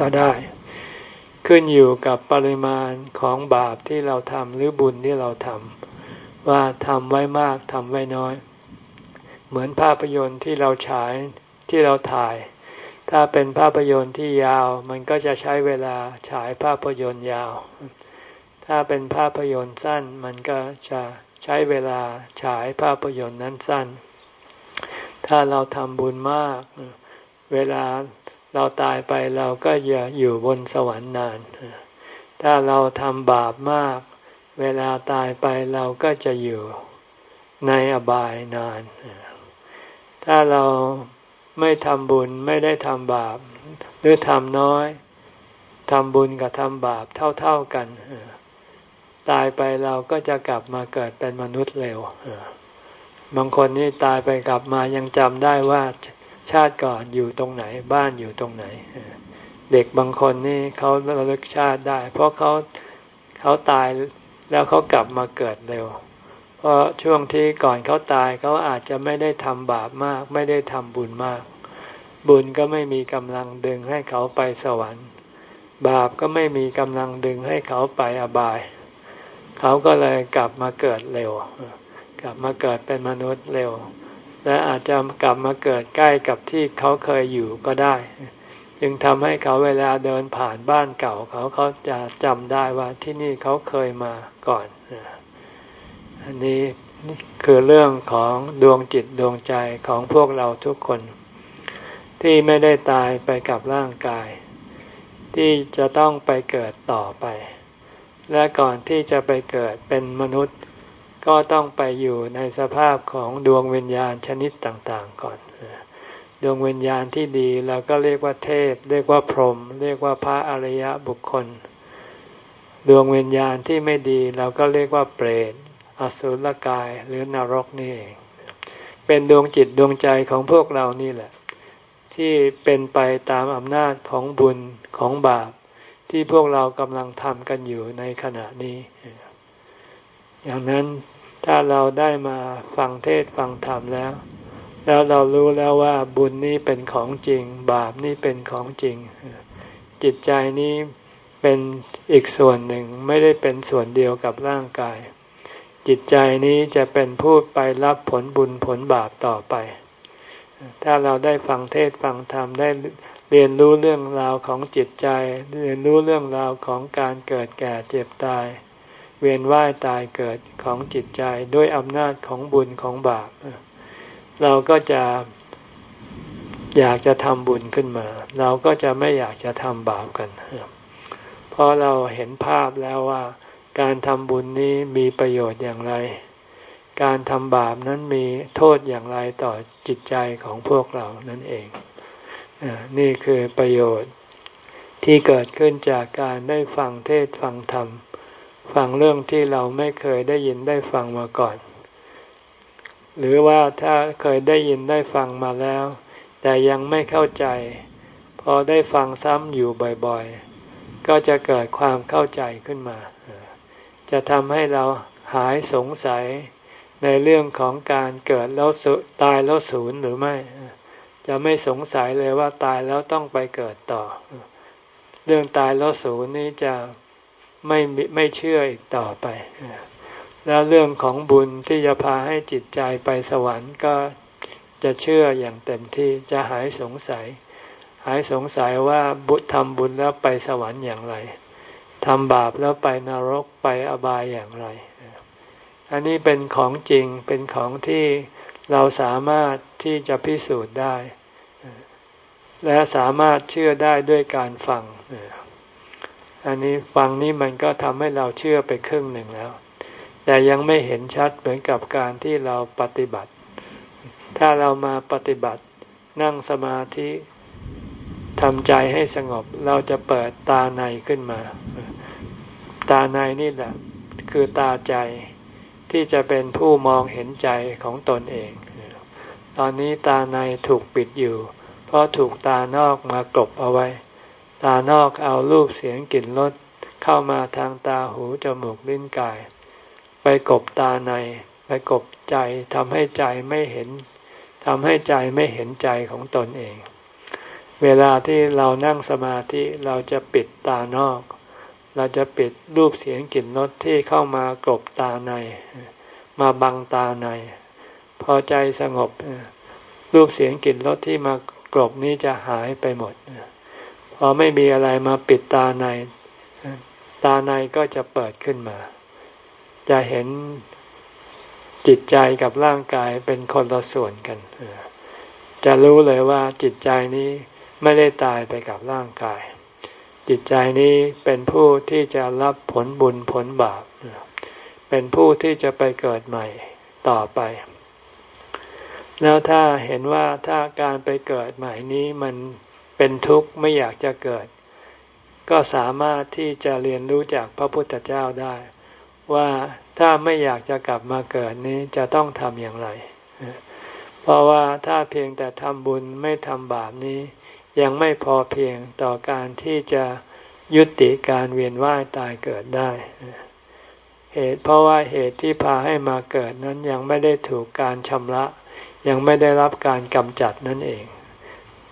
ก็ได้ ขึ้นอยู่กับปริมาณของบาปที่เราทำหรือบุญที่เราทำว่าทำไว้มากทำไว้น้อย เหมือนภาพยนตร์ที่เราฉายที่เราถ่าย ถ้าเป็นภาพยนตร์ที่ยาว มันก็จะใช้เวลาฉายภาพยนตร์ยาว ถ้าเป็นภาพยนตร์สั้นมันก็จะ ใช้เวลาฉายภาพยนตร์นั้นสั้น ถ้าเราทำบุญมาก เวลาเราตายไปเราก็จะอยู่บนสวรรค์นาน ถ้าเราทำบาปมาก เวลาตายไปเราก็จะอยู่ในอบายนาน ถ้าเราไม่ทำบุญไม่ได้ทำบาป หรือทำน้อยทำบุญกับทำบาปเท่าๆกัน ตายไปเราก็จะกลับมาเกิดเป็นมนุษย์เร็วบางคนนี่ตายไปกลับมายังจำได้ว่าชาติก่อนอยู่ตรงไหน บ้านอยู่ตรงไหน เด็กบางคนนี่เขาระลึกชาติได้ เพราะเขาเขาตายแล้วเขากลับมาเกิดเร็ว เพราะช่วงที่ก่อนเขาตายเขาอาจจะไม่ได้ทำบาปมาก ไม่ได้ทำบุญมาก บุญก็ไม่มีกำลังดึงให้เขาไปสวรรค์ บาปก็ไม่มีกำลังดึงให้เขาไปอบาย เขาก็เลยกลับมาเกิดเร็ว กลับมาเกิดเป็นมนุษย์เร็ว และอาจจะกลับมาเกิดใกล้กับที่เขาเคยอยู่ก็ได้ จึงทำให้เขาเวลาเดินผ่านบ้านเก่าเขาเขาจะจำได้ว่าที่นี่เขาเคยมาก่อน อันนี้คือเรื่องของดวงจิตดวงใจของพวกเราทุกคน ที่ไม่ได้ตายไปกับร่างกาย ที่จะต้องไปเกิดต่อไป และก่อนที่จะไปเกิดเป็นมนุษย์ ก็ต้องไปอยู่ในสภาพของดวงวิญญาณชนิดต่างๆก่อน ดวงวิญญาณที่ดีเราก็เรียกว่าเทพ เรียกว่าพรหมเรียกว่าพระอริยบุคคล ดวงวิญญาณที่ไม่ดีเราก็เรียกว่าเปรตอสุรกายหรือนรกนี่เอง เป็นดวงจิตดวงใจของพวกเรานี่แหละ ที่เป็นไปตามอำนาจของบุญของบาป ที่พวกเรากำลังทำกันอยู่ในขณะนี้ อย่างนั้นถ้าเราได้มาฟังเทศฟังธรรมแล้ว แล้วเรารู้แล้วว่าบุญนี้เป็นของจริง บาปนี่เป็นของจริง จิตใจนี้เป็นอีกส่วนหนึ่งไม่ได้เป็นส่วนเดียวกับร่างกาย จิตใจนี้จะเป็นผู้ไปรับผลบุญผลบาปต่อไป ถ้าเราได้ฟังเทศฟังธรรมได้ เรียนรู้เรื่องราวของจิตใจ เรียนรู้เรื่องราวของการเกิดแก่เจ็บตาย เวียนว่ายตายเกิดของจิตใจด้วยอำนาจของบุญของบาป เราก็จะอยากจะทำบุญขึ้นมา เราก็จะไม่อยากจะทำบาปกัน เพราะเราเห็นภาพแล้วว่า การทำบุญนี้มีประโยชน์อย่างไร การทำบาปนั้นมีโทษอย่างไรต่อจิตใจของพวกเรานั่นเอง นี่คือประโยชน์ที่เกิดขึ้นจากการได้ฟังเทศฟังธรรม ฟังเรื่องที่เราไม่เคยได้ยินได้ฟังมาก่อน หรือว่าถ้าเคยได้ยินได้ฟังมาแล้ว แต่ยังไม่เข้าใจ พอได้ฟังซ้ำอยู่บ่อยๆ ก็จะเกิดความเข้าใจขึ้นมา จะทำให้เราหายสงสัยในเรื่องของการเกิดแล้วตายแล้วศูนย์หรือไม่ จะไม่สงสัยเลยว่าตายแล้วต้องไปเกิดต่อ เรื่องตายแล้วศูนย์นี้จะไม่ไม่เชื่ออีกต่อไป แล้วเรื่องของบุญที่จะพาให้จิตใจไปสวรรค์ก็จะเชื่ออย่างเต็มที่จะหายสงสัย หายสงสัยว่าบุตรทำบุญแล้วไปสวรรค์อย่างไรทำบาปแล้วไปนรกไปอบายอย่างไร อันนี้เป็นของจริงเป็นของที่เราสามารถที่จะพิสูจน์ได้ และสามารถเชื่อได้ด้วยการฟัง อันนี้ฟังนี้มันก็ทำให้เราเชื่อไปครึ่งหนึ่งแล้ว แต่ยังไม่เห็นชัดเหมือนกับการที่เราปฏิบัติ ถ้าเรามาปฏิบัตินั่งสมาธิทำใจให้สงบ เราจะเปิดตาในขึ้นมา ตาในนี่แหละ คือตาใจที่จะเป็นผู้มองเห็นใจของตนเอง ตอนนี้ตาในถูกปิดอยู่ เพราะถูกตานอกมากบเอาไว้ ตานอกเอารูปเสียงกลิ่นรสเข้ามาทางตาหูจมูกลิ้นกาย ไปกบตาใน ไปกบใจทำให้ใจไม่เห็นทำให้ใจไม่เห็นใจของตนเอง เวลาที่เรานั่งสมาธิเราจะปิดตานอก เราจะปิดรูปเสียงกลิ่นรสที่เข้ามากรบตาใน มาบังตาใน พอใจสงบรูปเสียงกลิ่นรสที่มา กรบนี้จะหายไปหมดพอไม่มีอะไรมาปิดตาใน ตาในก็จะเปิดขึ้นมา จะเห็นจิตใจกับร่างกายเป็นคนละส่วนกัน จะรู้เลยว่าจิตใจนี้ไม่ได้ตายไปกับร่างกาย จิตใจนี้เป็นผู้ที่จะรับผลบุญผลบาป เป็นผู้ที่จะไปเกิดใหม่ต่อไป แล้วถ้าเห็นว่าถ้าการไปเกิดใหม่นี้มันเป็นทุกข์ไม่อยากจะเกิด ก็สามารถที่จะเรียนรู้จากพระพุทธเจ้าได้ ว่าถ้าไม่อยากจะกลับมาเกิดนี้จะต้องทำอย่างไร เพราะว่าถ้าเพียงแต่ทำบุญไม่ทำบาปนี้ ยังไม่พอเพียงต่อการที่จะยุติการเวียนว่ายตายเกิดได้เหตุเพราะว่าเหตุที่พาให้มาเกิดนั้นยังไม่ได้ถูกการชำระ ยังไม่ได้รับการกำจัดนั่นเอง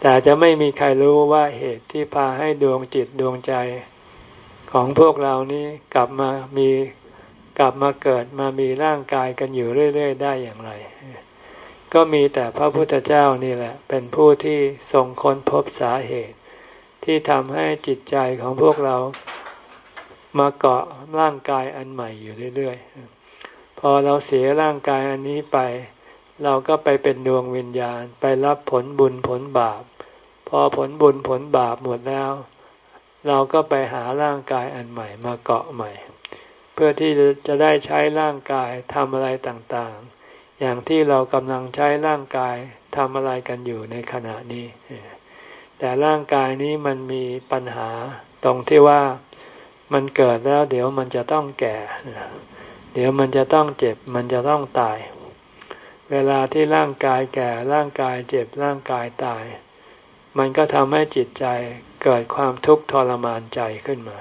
แต่จะไม่มีใครรู้ว่าเหตุที่พาให้ดวงจิตดวงใจของพวกเรานี้กลับมามีกลับมาเกิดมามีร่างกายกันอยู่เรื่อย ๆ ได้อย่างไร ก็มีแต่พระพุทธเจ้านี่แหละ เป็นผู้ที่ทรงค้นพบสาเหตุ ที่ทำให้จิตใจของพวกเรามาเกาะร่างกายอันใหม่อยู่เรื่อย ๆ พอเราเสียร่างกายอันนี้ไป เราก็ไปเป็นดวงวิญญาณไปรับผลบุญผลบาป พอผลบุญผลบาปหมดแล้ว เราก็ไปหาร่างกายอันใหม่มาเกาะใหม่ เพื่อที่จะได้ใช้ร่างกายทำอะไรต่างๆ อย่างที่เรากำลังใช้ร่างกายทำอะไรกันอยู่ในขณะนี้ แต่ร่างกายนี้มันมีปัญหาตรงที่ว่ามันเกิดแล้ว เดี๋ยวมันจะต้องแก่ เดี๋ยวมันจะต้องเจ็บ มันจะต้องตาย เวลาที่ร่างกายแก่ร่างกายเจ็บร่างกายตาย มันก็ทำให้จิตใจเกิดความทุกข์ทรมานใจขึ้นมา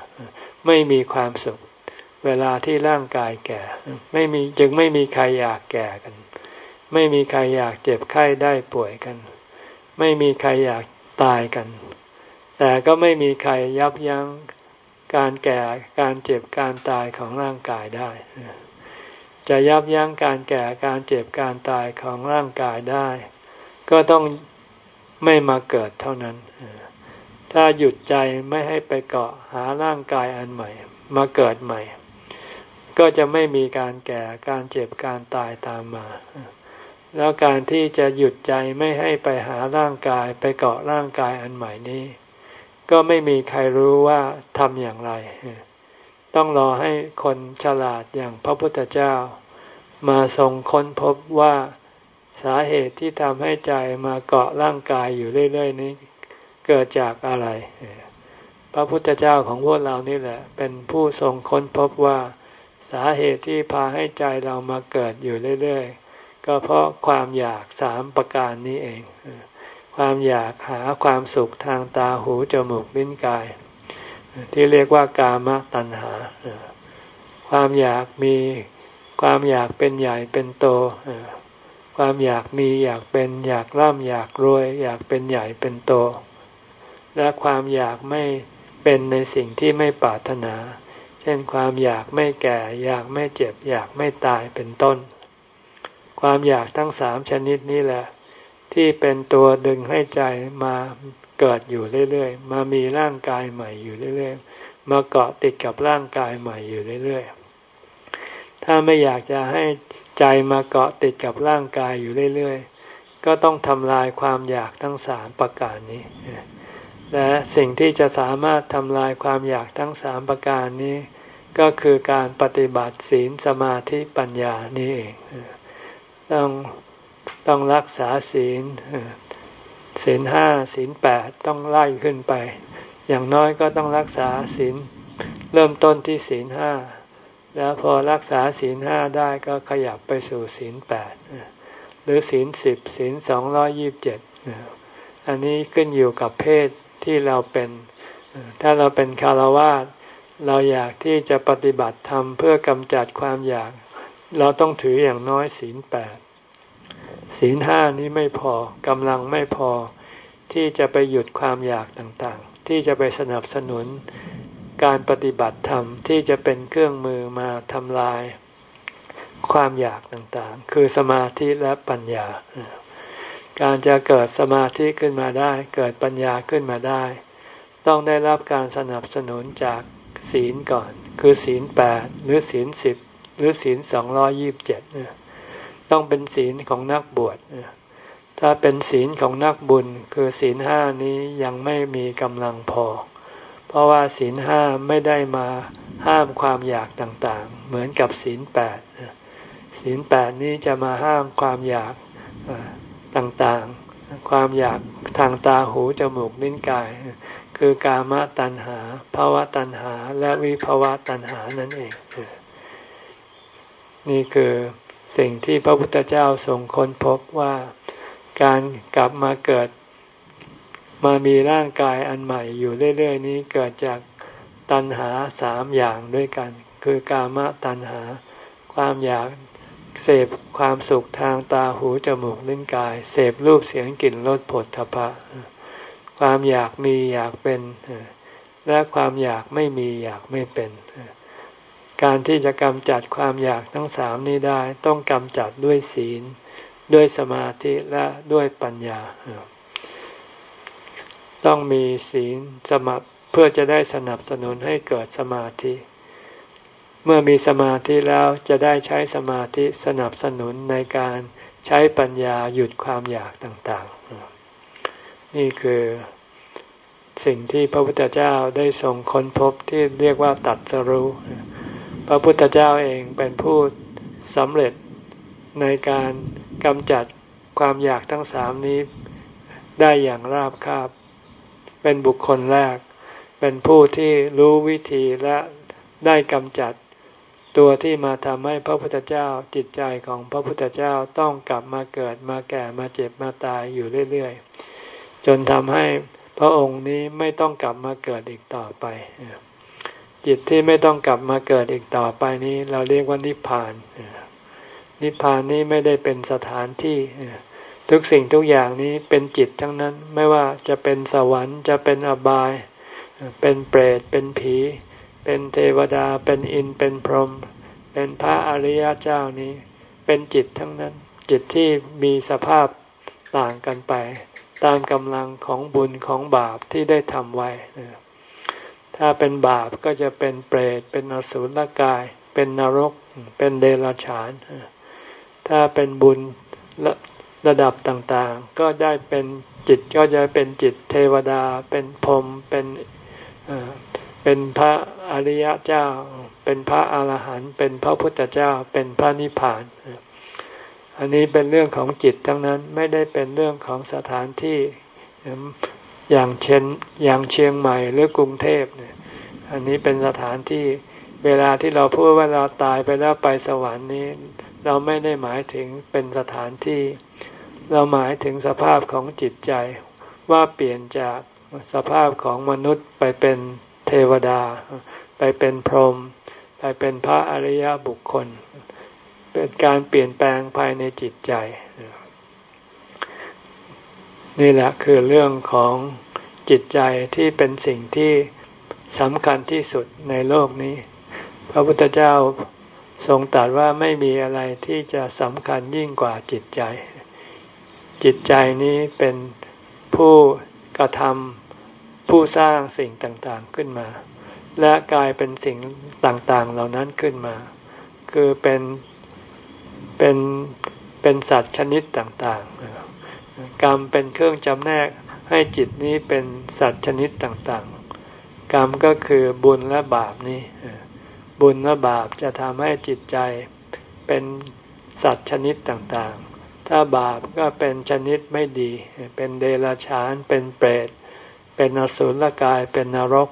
ไม่มีความสุข เวลาที่ร่างกายแก่ ไม่มีจึงไม่มีใครอยากแก่กัน ไม่มีใครอยากเจ็บไข้ได้ป่วยกัน ไม่มีใครอยากตายกัน แต่ก็ไม่มีใครยับยั้งการแก่การเจ็บการตายของร่างกายได้ จะยับยั้งการแก่การเจ็บการตายของร่างกายได้ ก็ต้องไม่มาเกิดเท่านั้น ถ้าหยุดใจไม่ให้ไปเกาะหาร่างกายอันใหม่ มาเกิดใหม่ ก็จะไม่มีการแก่การเจ็บการตายตามมา แล้วการที่จะหยุดใจไม่ให้ไปหาร่างกายไปเกาะร่างกายอันใหม่นี้ ก็ไม่มีใครรู้ว่าทำอย่างไร ต้องรอให้คนฉลาดอย่างพระพุทธเจ้า มาทรงค้นพบว่าสาเหตุที่ทำให้ใจมาเกาะร่างกายอยู่เรื่อย ๆ นี้ เกิดจากอะไร พระพุทธเจ้าของพวกเรานี่แหละ เป็นผู้ทรงค้นพบว่า สาเหตุที่พาให้ใจเรามาเกิดอยู่เรื่อย ๆ ก็เพราะความอยากสามประการนี้เอง ความอยากหาความสุขทางตาหูจมูกลิ้นกาย ที่เรียกว่ากามตัณหา ความอยากมีความอยากเป็นใหญ่เป็นโต ความอยากมีอยากเป็นอยากร่ำอยากรวย อยากเป็นใหญ่เป็นโต และความอยากไม่เป็นในสิ่งที่ไม่ปรารถนา เช่นความอยากไม่แก่ อยากไม่เจ็บ อยากไม่ตายเป็นต้น ความอยากทั้งสามชนิดนี้แหละ ที่เป็นตัวดึงให้ใจมา เกิดอยู่เรื่อยๆ มามีร่างกายใหม่อยู่เรื่อยๆ มาเกาะติดกับร่างกายใหม่อยู่เรื่อยๆ ถ้าไม่อยากจะให้ใจมาเกาะติดกับร่างกายอยู่เรื่อยๆ ก็ต้องทำลายความอยากทั้งสามประการนี้ และสิ่งที่จะสามารถทำลายความอยากทั้งสามประการนี้ ก็คือการปฏิบัติศีลสมาธิปัญญานี่เอง ต้องต้องรักษาศีล ศีลห้าศีลแปดต้องไล่ขึ้นไป อย่างน้อยก็ต้องรักษาศีลเริ่มต้นที่ศีลห้าแล้วพอรักษาศีลห้าได้ก็ขยับไปสู่ศีลแปดหรือศีลสิบศีลสองร้อยิบเจ็ดอันนี้ขึ้นอยู่กับเพศที่เราเป็น ถ้าเราเป็นคารวาสเราอยากที่จะปฏิบัติธรรมเพื่อกำจัดความอยาก เราต้องถืออย่างน้อยศีลแปด ศีลห้านี้ไม่พอกำลังไม่พอที่จะไปหยุดความอยากต่างๆ ที่จะไปสนับสนุนการปฏิบัติธรรมที่จะเป็นเครื่องมือมาทำลายความอยากต่างๆ คือสมาธิและปัญญา การจะเกิดสมาธิขึ้นมาได้ เกิดปัญญาขึ้นมาได้ ต้องได้รับการสนับสนุนจากศีลก่อน คือศีลแปดหรือศีลสิบหรือศีลสองร้อยี่บเจ็ดเนี่ย ต้องเป็นศีลของนักบวชถ้าเป็นศีลของนักบุญ คือศีลห้านี้ยังไม่มีกำลังพอ เพราะว่าศีลห้าไม่ได้มาห้ามความอยากต่างๆ เหมือนกับศีลแปดศีลแปดนี้จะมาห้ามความอยากต่างๆ ความอยากทางตาหูจมูกลิ้นกาย คือกามตัณหาภาวะตัณหา และวิภาวะตัณหานั่นเองนี่คือ สิ่งที่พระพุทธเจ้าทรงค้นพบว่าการกลับมาเกิดมามีร่างกายอันใหม่อยู่เรื่อยๆ นี้เกิดจากตัณหาสามอย่างด้วยกัน คือกามตัณหา ความอยากเสพความสุขทางตาหูจมูกลิ้นกาย เสพรูปเสียงกลิ่นรสผลทพะ ความอยากมีอยากเป็น และความอยากไม่มีอยากไม่เป็น การที่จะกำจัดความอยากทั้งสามนี้ได้ ต้องกำจัดด้วยศีล ด้วยสมาธิและด้วยปัญญา ต้องมีศีลสมาเพื่อจะได้สนับสนุนให้เกิดสมาธิ เมื่อมีสมาธิแล้วจะได้ใช้สมาธิสนับสนุนในการใช้ปัญญาหยุดความอยากต่างๆ นี่คือสิ่งที่พระพุทธเจ้าได้ทรงค้นพบที่เรียกว่าตัดสรู้ พระพุทธเจ้าเองเป็นผู้สำเร็จในการกำจัดความอยากทั้งสามนี้ได้อย่างราบคาบ เป็นบุคคลแรก เป็นผู้ที่รู้วิธีและได้กำจัดตัวที่มาทำให้พระพุทธเจ้าจิตใจของพระพุทธเจ้าต้องกลับมาเกิดมาแก่มาเจ็บมาตายอยู่เรื่อยๆ จนทำให้พระองค์นี้ไม่ต้องกลับมาเกิดอีกต่อไป จิตที่ไม่ต้องกลับมาเกิดอีกต่อไปนี้ เราเรียกว่านิพพาน นิพพานนี้ไม่ได้เป็นสถานที่ ทุกสิ่งทุกอย่างนี้เป็นจิตทั้งนั้น ไม่ว่าจะเป็นสวรรค์จะเป็นอบาย เป็นเปรต เป็นผี เป็นเทวดา เป็นอิน เป็นพรหม เป็นพระอริยเจ้านี้ เป็นจิตทั้งนั้น จิตที่มีสภาพต่างกันไป ตามกำลังของบุญของบาปที่ได้ทำไว้ ถ้าเป็นบาปก็จะเป็นเปรต เป็นอสุรกาย เป็นนรก เป็นเดรัจฉาน ถ้าเป็นบุญระระดับต่างๆ ก็ได้เป็นจิตก็จะเป็นจิตเทวดา เป็นพรหม เป็นเป็นพระอริยเจ้า เป็นพระอาหารหันต์ เป็นพระพุทธเจ้า เป็นพระนิพพาน อันนี้เป็นเรื่องของจิตทั้งนั้น ไม่ได้เป็นเรื่องของสถานที่ อย่างเช่นอย่างเชียงใหม่หรือกรุงเทพเนี่ย อันนี้เป็นสถานที่เวลาที่เราพูดว่าเราตายไปแล้วไปสวรรค์นี้ เราไม่ได้หมายถึงเป็นสถานที่ เราหมายถึงสภาพของจิตใจว่าเปลี่ยนจากสภาพของมนุษย์ไปเป็นเทวดา ไปเป็นพรหมไปเป็นพระอริยบุคคล เป็นการเปลี่ยนแปลงภายในจิตใจ นี่แหละคือเรื่องของจิตใจที่เป็นสิ่งที่สำคัญที่สุดในโลกนี้ พระพุทธเจ้าทรงตรัสว่าไม่มีอะไรที่จะสำคัญยิ่งกว่าจิตใจ จิตใจนี้เป็นผู้กระทำผู้สร้างสิ่งต่างๆขึ้นมา และกลายเป็นสิ่งต่างๆเหล่านั้นขึ้นมา คือเป็นเป็นเป็นสัตว์ชนิดต่างๆ กรรมเป็นเครื่องจำแนกให้จิตนี้เป็นสัตว์ชนิดต่างๆ กรรมก็คือบุญและบาปนี้ บุญและบาปจะทำให้จิตใจเป็นสัตว์ชนิดต่างๆ ถ้าบาปก็เป็นชนิดไม่ดี เป็นเดรัจฉาน เป็นเปรต เป็นอสุรกาย เป็นนรก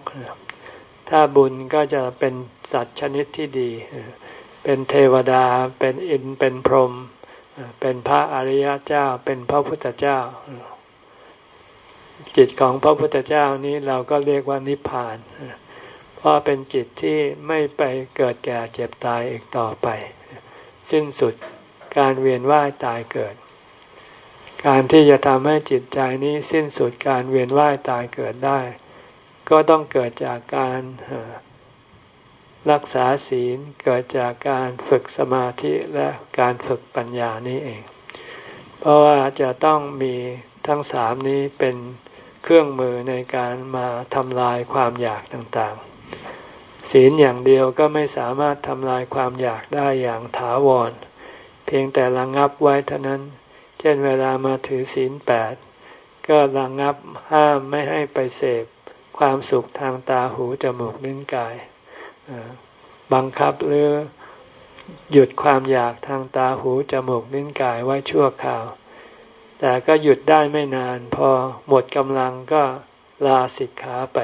ถ้าบุญก็จะเป็นสัตว์ชนิดที่ดี เป็นเทวดา เป็นอิน เป็นพรหม เป็นพระอริยเจ้าเป็นพระพุทธเจ้า จิตของพระพุทธเจ้านี้เราก็เรียกว่านิพพาน เพราะเป็นจิตที่ไม่ไปเกิดแก่เจ็บตายอีกต่อไป สิ้นสุดการเวียนว่ายตายเกิด การที่จะทำให้จิตใจนี้สิ้นสุดการเวียนว่ายตายเกิดได้ ก็ต้องเกิดจากการ รักษาศีลเกิดจากการฝึกสมาธิและการฝึกปัญญานี้เอง เพราะว่าจะต้องมีทั้งสามนี้เป็นเครื่องมือในการมาทำลายความอยากต่างๆ ศีลอย่างเดียวก็ไม่สามารถทำลายความอยากได้อย่างถาวร เพียงแต่ระงงับไว้เท่านั้น เช่นเวลามาถือศีลแปดก็ระงงับห้ามไม่ให้ไปเสพความสุขทางตาหูจมูกลิ้นกาย บังคับหรือหยุดความอยากทางตาหูจมูกลิ้นกายไว้ชั่วคราว แต่ก็หยุดได้ไม่นาน พอหมดกำลังก็ลาสิกขาไป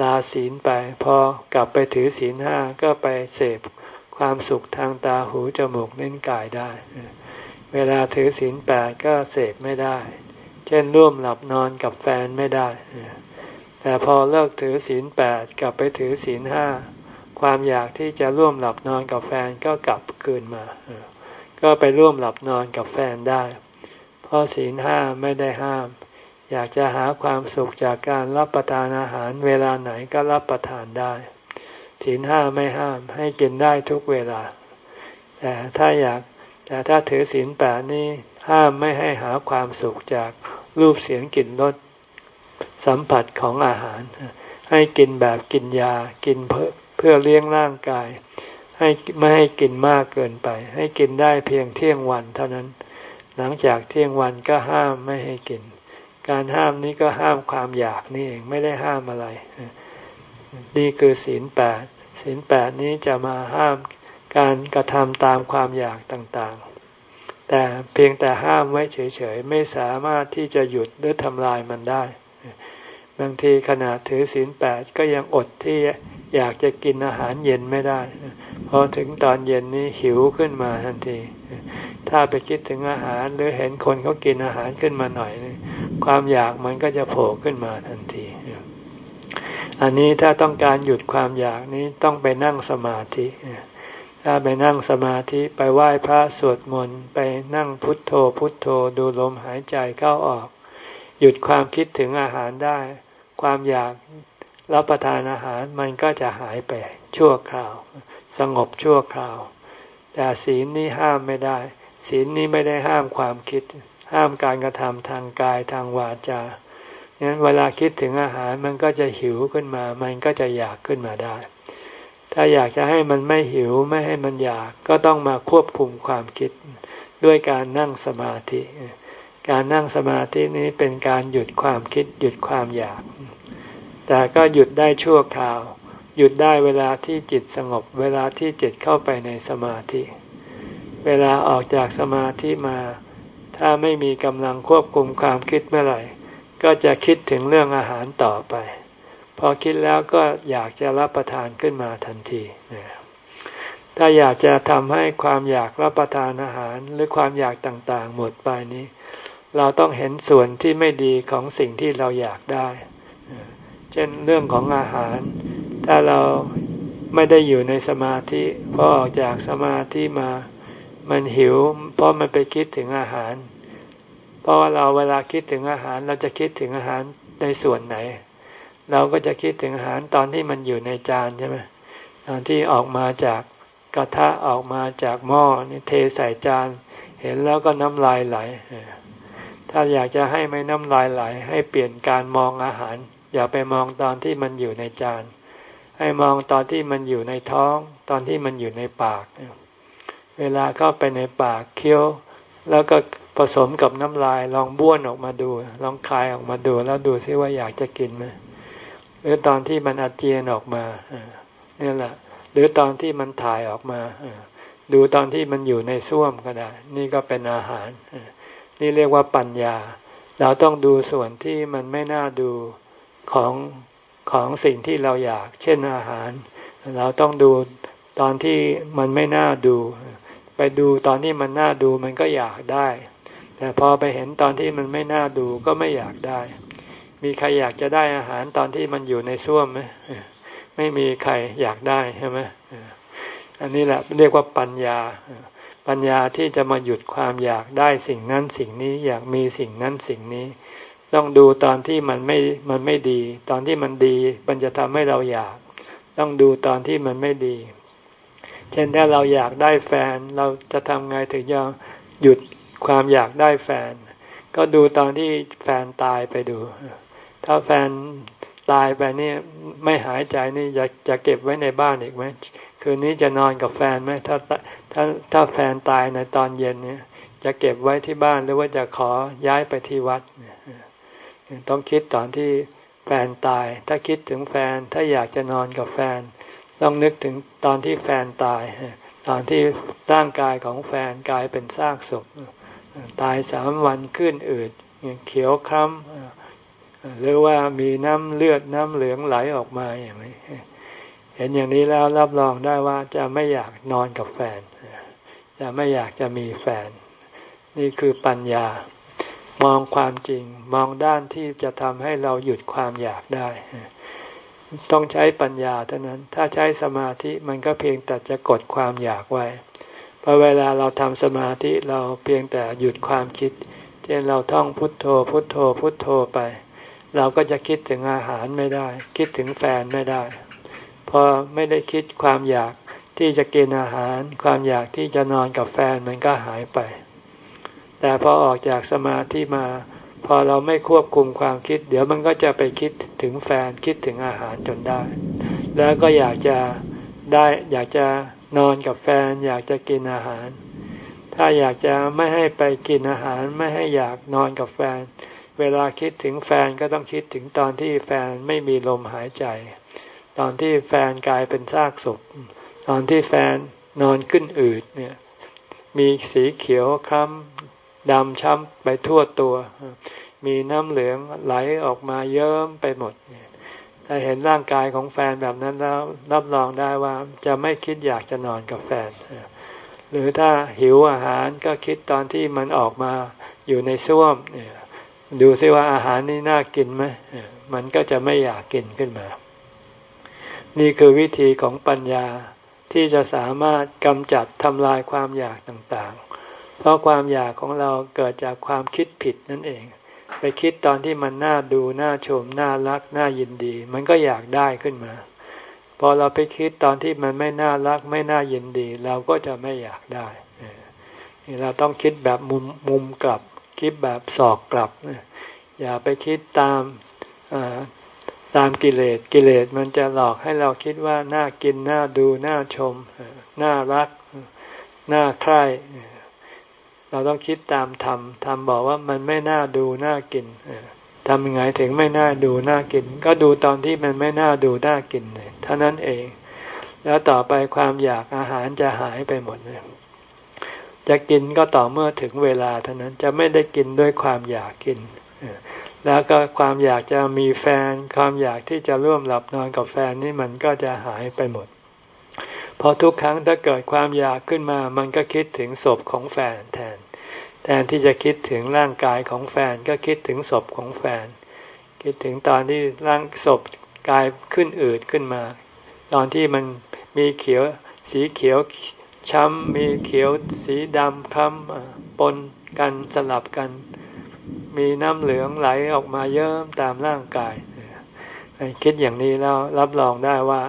ลาศีลไป พอกลับไปถือศีลห้าก็ไปเสพความสุขทางตาหูจมูกลิ้นกายได้ เวลาถือศีลแปดก็เสพไม่ได้ เช่นร่วมหลับนอนกับแฟนไม่ได้ แต่พอเลิกถือศีลแปดกลับไปถือศีลห้าความอยากที่จะร่วมหลับนอนกับแฟนก็กลับคืนมา ก็ไปร่วมหลับนอนกับแฟนได้ เพราะศีลห้าไม่ได้ห้าม อยากจะหาความสุขจากการรับประทานอาหารเวลาไหนก็รับประทานได้ ศีลห้าไม่ห้ามให้กินได้ทุกเวลา แต่ถ้าอยากแต่ถ้าถือศีลแปดนี้ห้ามไม่ให้หาความสุขจากรูปเสียงกลิ่นรส สัมผัสของอาหาร ให้กินแบบกินยากินเพื่อเพื่อเลี้ยงร่างกาย ให้ไม่ให้กินมากเกินไป ให้กินได้เพียงเที่ยงวันเท่านั้น หลังจากเที่ยงวันก็ห้ามไม่ให้กิน การห้ามนี้ก็ห้ามความอยากนี่เองไม่ได้ห้ามอะไรนี่คือศีลแปดศีลแปดนี้จะมาห้ามการกระทำตามความอยากต่างๆ แต่เพียงแต่ห้ามไว้เฉยๆ ไม่สามารถที่จะหยุดหรือทำลายมันได้ บางทีขนาดถือศีลแปดก็ยังอดที่อยากจะกินอาหารเย็นไม่ได้พอถึงตอนเย็นนี้หิวขึ้นมาทันที ถ้าไปคิดถึงอาหารหรือเห็นคนเขากินอาหารขึ้นมาหน่อย ความอยากมันก็จะโผล่ขึ้นมาทันที อันนี้ถ้าต้องการหยุดความอยากนี้ต้องไปนั่งสมาธิ ถ้าไปนั่งสมาธิไปไหว้พระสวดมนต์ไปนั่งพุทโธพุทโธดูลมหายใจเข้าออก หยุดความคิดถึงอาหารได้ ความอยากรับประทานอาหารมันก็จะหายไปชั่วคราว สงบชั่วคราว แต่ศีลนี้ห้ามไม่ได้ ศีลนี้ไม่ได้ห้ามความคิด ห้ามการกระทำทางกายทางวาจางั้นเวลาคิดถึงอาหารมันก็จะหิวขึ้นมา มันก็จะอยากขึ้นมาได้ ถ้าอยากจะให้มันไม่หิวไม่ให้มันอยากก็ต้องมาควบคุมความคิด ด้วยการนั่งสมาธิ การนั่งสมาธินี้เป็นการหยุดความคิดหยุดความอยาก แต่ก็หยุดได้ชั่วคราว หยุดได้เวลาที่จิตสงบ เวลาที่จิตเข้าไปในสมาธิ เวลาออกจากสมาธิมา ถ้าไม่มีกำลังควบคุมความคิดเมื่อไหร่ ก็จะคิดถึงเรื่องอาหารต่อไป พอคิดแล้วก็อยากจะรับประทานขึ้นมาทันทีถ้าอยากจะทำให้ความอยากรับประทานอาหารหรือความอยากต่างๆ หมดไปนี้ เราต้องเห็นส่วนที่ไม่ดีของสิ่งที่เราอยากได้ เช่นเรื่องของอาหาร ถ้าเราไม่ได้อยู่ในสมาธิพอออกจากสมาธิมา มันหิว เพราะมันไปคิดถึงอาหาร เพราะว่าเราเวลาคิดถึงอาหารเราจะคิดถึงอาหารในส่วนไหน เราก็จะคิดถึงอาหารตอนที่มันอยู่ในจานใช่ไหมตอนที่ออกมาจากกระทะออกมาจากหม้อนี่เทใส่จาน เห็นแล้วก็น้ำลายไหล ถ้าอยากจะให้ไม่น้ำลายไหล ให้เปลี่ยนการมองอาหาร อย่าไปมองตอนที่มันอยู่ในจาน ให้มองตอนที่มันอยู่ในท้อง ตอนที่มันอยู่ในปาก เวลาเข้าไปในปากเคี้ยว แล้วก็ผสมกับน้ำลายลองบ้วนออกมาดู ลองคายออกมาดู แล้วดูซิว่าอยากจะกินไหมหรือตอนที่มันอาเจียนออกมาเนี่ยแหละ หรือตอนที่มันถ่ายออกมาดูตอนที่มันอยู่ในส้วมก็ได้ นี่ก็เป็นอาหาร นี่เรียกว่าปัญญา เราต้องดูส่วนที่มันไม่น่าดู ของของสิ่งที่เราอยาก เช่นอาหาร เราต้องดูตอนที่มันไม่น่าดู ไปดูตอนที่มันน่าดูมันก็อยากได้ แต่พอไปเห็นตอนที่มันไม่น่าดูก็ไม่อยากได้ มีใครอยากจะได้อาหารตอนที่มันอยู่ในส้วมไหมไม่มีใครอยากได้ใช่ไหมอันนี้แหละเรียกว่าปัญญา ปัญญาที่จะมาหยุดความอยากได้สิ่งนั้นสิ่งนี้อยากมีสิ่งนั้นสิ่งนี้ ต้องดูตอนที่มันไม่มันไม่ดี ตอนที่มันดีมันจะทำให้เราอยาก ต้องดูตอนที่มันไม่ดี เช่นถ้าเราอยากได้แฟน เราจะทำไงถึงจะหยุดความอยากได้แฟน ก็ดูตอนที่แฟนตายไปดู ถ้าแฟนตายไปนี่ไม่หายใจนี่จะจะเก็บไว้ในบ้านอีกไหมคืนนี้จะนอนกับแฟนไหมถ้าถ้าถ้าแฟนตายในตอนเย็นเนี่ย จะเก็บไว้ที่บ้านหรือว่าจะขอย้ายไปที่วัด ต้องคิดตอนที่แฟนตาย ถ้าคิดถึงแฟน ถ้าอยากจะนอนกับแฟน ต้องนึกถึงตอนที่แฟนตาย ตอนที่ร่างกายของแฟนกลายเป็นซากศพ ตายสามวันขึ้นอืดเขียวคล้ำหรือว่ามีน้ำเลือดน้ำเหลืองไหลออกมาอย่างนี้เห็นอย่างนี้แล้วรับรองได้ว่าจะไม่อยากนอนกับแฟน จะไม่อยากจะมีแฟน นี่คือปัญญา มองความจริง มองด้านที่จะทำให้เราหยุดความอยากได้ ต้องใช้ปัญญาเท่านั้น ถ้าใช้สมาธิมันก็เพียงแต่จะกดความอยากไว้พอเวลาเราทำสมาธิเราเพียงแต่หยุดความคิด เช่นเราท่องพุทโธ พุทโธ พุทโธไป เราก็จะคิดถึงอาหารไม่ได้ คิดถึงแฟนไม่ได้ พอไม่ได้คิดความอยากที่จะกินอาหาร ความอยากที่จะนอนกับแฟนมันก็หายไป แต่พอออกจากสมาธิมา พอเราไม่ควบคุมความคิด เดี๋ยวมันก็จะไปคิดถึงแฟนคิดถึงอาหารจนได้ แล้วก็อยากจะได้อยากจะนอนกับแฟน อยากจะกินอาหาร ถ้าอยากจะไม่ให้ไปกินอาหารไม่ให้อยากนอนกับแฟน เวลาคิดถึงแฟนก็ต้องคิดถึงตอนที่แฟนไม่มีลมหายใจ ตอนที่แฟนกลายเป็นซากศพตอนที่แฟนนอนขึ้นอืดเนี่ยมีสีเขียวคล้ำ ดำช้ำไปทั่วตัว มีน้ำเหลืองไหลออกมาเยิ้มไปหมดถ้าเห็นร่างกายของแฟนแบบนั้นแล้วรับรองได้ว่าจะไม่คิดอยากจะนอนกับแฟน หรือถ้าหิวอาหารก็คิดตอนที่มันออกมาอยู่ในส้วมดูซิว่าอาหารนี่น่ากินไหมมันก็จะไม่อยากกินขึ้นมา นี่คือวิธีของปัญญาที่จะสามารถกำจัดทำลายความอยากต่างๆ เพราะความอยากของเราเกิดจากความคิดผิดนั่นเอง ไปคิดตอนที่มันน่าดูน่าชมน่ารักน่ายินดี มันก็อยากได้ขึ้นมา พอเราไปคิดตอนที่มันไม่น่ารักไม่น่ายินดี เราก็จะไม่อยากได้เราต้องคิดแบบมุมมุมกลับ คิดแบบสอกกลับอย่าไปคิดตามตามกิเลสกิเลสมันจะหลอกให้เราคิดว่าน่ากินน่าดูน่าชมน่ารักน่าใคร่ เราต้องคิดตามธรรมธรรมบอกว่ามันไม่น่าดูน่ากินทำยังไงถึงไม่น่าดูน่ากิน ก็ดูตอนที่มันไม่น่าดูน่ากินเลยเท่านั้นเอง แล้วต่อไปความอยากอาหารจะหายไปหมดเลยจะกินก็ต่อเมื่อถึงเวลาเท่านั้นจะไม่ได้กินด้วยความอยากกินแล้วก็ความอยากจะมีแฟน ความอยากที่จะร่วมหลับนอนกับแฟนนี่มันก็จะหายไปหมดพอทุกครั้งถ้าเกิดความอยากขึ้นมา มันก็คิดถึงศพของแฟนแทน แทนที่จะคิดถึงร่างกายของแฟนก็คิดถึงศพของแฟน คิดถึงตอนที่ร่างศพกายขึ้นอืดขึ้นมา ตอนที่มันมีเขียวสีเขียวช้ำมีเขียวสีดำค้ำปนกันสลับกัน มีน้ำเหลืองไหลออกมาเยิ้มตามร่างกาย คิดอย่างนี้แล้วรับรองได้ว่า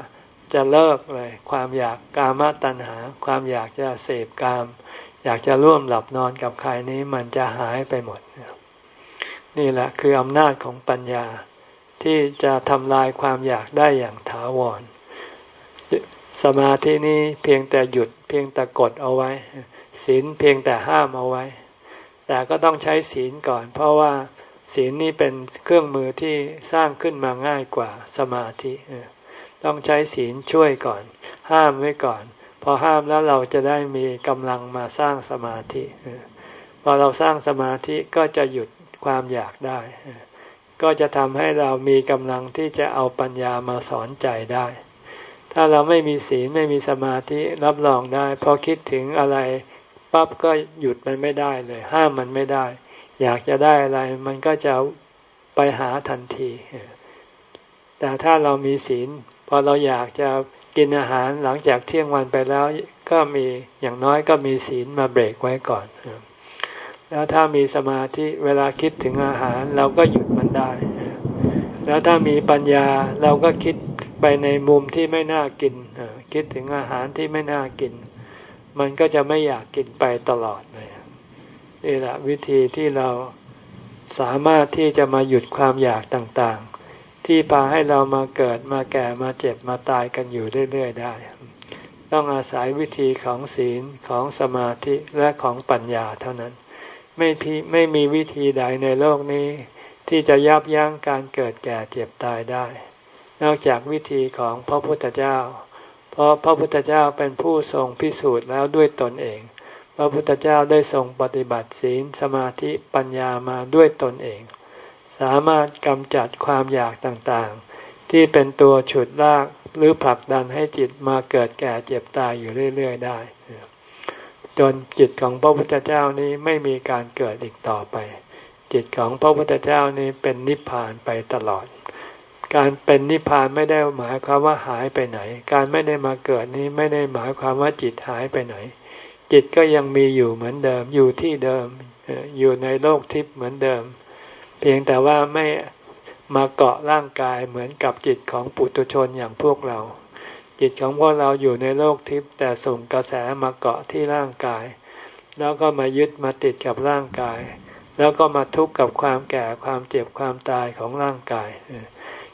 จะเลิกเลย ความอยากกามตัณหา ความอยากจะเสพกาม อยากจะร่วมหลับนอนกับใครนี้มันจะหายไปหมด นี่แหละคืออำนาจของปัญญาที่จะทำลายความอยากได้อย่างถาวร สมาธินี้เพียงแต่หยุดเพียงแต่กดเอาไว้ ศีลเพียงแต่ห้ามเอาไว้ แต่ก็ต้องใช้ศีลก่อน เพราะว่าศีลนี้เป็นเครื่องมือที่สร้างขึ้นมาง่ายกว่าสมาธิ ต้องใช้ศีลช่วยก่อน ห้ามไว้ก่อน พอห้ามแล้วเราจะได้มีกำลังมาสร้างสมาธิพอเราสร้างสมาธิก็จะหยุดความอยากได้ ก็จะทำให้เรามีกำลังที่จะเอาปัญญามาสอนใจได้ ถ้าเราไม่มีศีลไม่มีสมาธิรับรองได้พอคิดถึงอะไรปั๊บก็หยุดมันไม่ได้เลย ห้ามมันไม่ได้ อยากจะได้อะไรมันก็จะไปหาทันที แต่ถ้าเรามีศีลพอเราอยากจะ กินอาหารหลังจากเที่ยงวันไปแล้วก็มีอย่างน้อยก็มีศีลมาเบรกไว้ก่อน แล้วถ้ามีสมาธิเวลาคิดถึงอาหารเราก็หยุดมันได้ แล้วถ้ามีปัญญาเราก็คิดไปในมุมที่ไม่น่ากิน คิดถึงอาหารที่ไม่น่ากิน มันก็จะไม่อยากกินไปตลอดเลยนี่แหละวิธีที่เราสามารถที่จะมาหยุดความอยากต่างๆ ที่พาให้เรามาเกิดมาแก่มาเจ็บมาตายกันอยู่เรื่อยๆได้ ต้องอาศัยวิธีของศีลของสมาธิและของปัญญาเท่านั้น ไม่ที่ไม่มีวิธีใดในโลกนี้ ที่จะยับยั้งการเกิดแก่เจ็บตายได้ นอกจากวิธีของพระพุทธเจ้า เพราะพระพุทธเจ้าเป็นผู้ทรงพิสูจน์แล้วด้วยตนเอง พระพุทธเจ้าได้ทรงปฏิบัติศีลสมาธิปัญญามาด้วยตนเอง สามารถกำจัดความอยากต่างๆ ที่เป็นตัวฉุดลากหรือผลักดันให้จิตมาเกิดแก่เจ็บตายอยู่เรื่อย ๆ ได้ จนจิตของพระพุทธเจ้านี้ไม่มีการเกิดอีกต่อไป จิตของพระพุทธเจ้านี้เป็นนิพพานไปตลอด การเป็นนิพพานไม่ได้หมายความว่าหายไปไหน การไม่ได้มาเกิดนี้ไม่ได้หมายความว่าจิตหายไปไหน จิตก็ยังมีอยู่เหมือนเดิมอยู่ที่เดิมอยู่ในโลกทิพย์เหมือนเดิม พียงแต่ว่าไม่มาเกาะร่างกายเหมือนกับจิตของปุถุชนอย่างพวกเรา จิตของพวกเราอยู่ในโลกทิพย์แต่ส่งกระแสมาเกาะที่ร่างกาย แล้วก็มายึดมาติดกับร่างกาย แล้วก็มาทุกข์กับความแก่ความเจ็บความตายของร่างกาย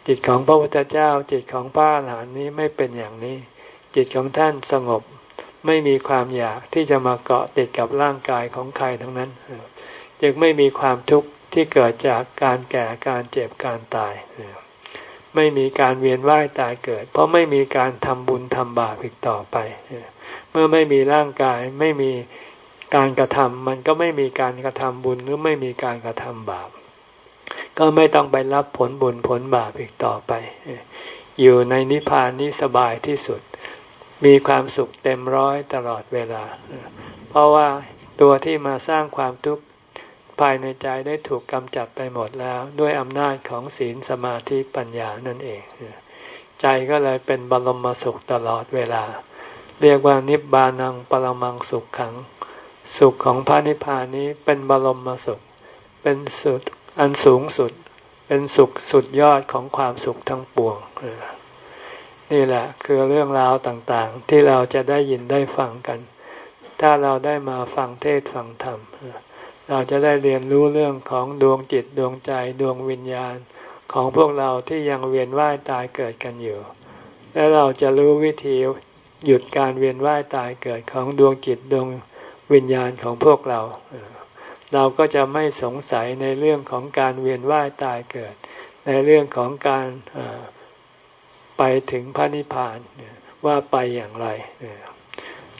จิตของพระพุทธเจ้า จิตของพระอรหันต์นี้ไม่เป็นอย่างนี้ จิตของท่านสงบไม่มีความอยากที่จะมาเกาะติดกับร่างกายของใครทั้งนั้น จึงไม่มีความทุกข์ ที่เกิดจากการแก่การเจ็บการตาย ไม่มีการเวียนว่ายตายเกิด เพราะไม่มีการทำบุญทำบาปอีกต่อไป เมื่อไม่มีร่างกายไม่มีการกระทำมันก็ไม่มีการกระทำบุญหรือไม่มีการกระทำบาป ก็ไม่ต้องไปรับผลบุญผลบาปอีกต่อไป อยู่ในนิพพานนี้สบายที่สุด มีความสุขเต็มร้อยตลอดเวลา เพราะว่าตัวที่มาสร้างความทุกข์ ภายในใจได้ถูกกำจัดไปหมดแล้ว ด้วยอำนาจของศีลสมาธิปัญญานั่นเอง ใจก็เลยเป็นบรมสุขตลอดเวลา เรียกว่านิบานังปรมังสุขขัง สุขของพระนิพพานนี้เป็นบรมสุข เป็นสุดอันสูงสุด เป็นสุขสุดยอดของความสุขทั้งปวงนี่แหละคือเรื่องราวต่างๆ ที่เราจะได้ยินได้ฟังกัน ถ้าเราได้มาฟังเทศฟังธรรม เราจะได้เรียนรู้เรื่องของดวงจิตดวงใจดวงวิญญาณของพวกเราที่ยังเวียนว่ายตายเกิดกันอยู่ และเราจะรู้วิธีหยุดการเวียนว่ายตายเกิดของดวงจิตดวงวิญญาณของพวกเรา เราก็จะไม่สงสัยในเรื่องของการเวียนว่ายตายเกิด ในเรื่องของการไปถึงพระนิพพานว่าไปอย่างไร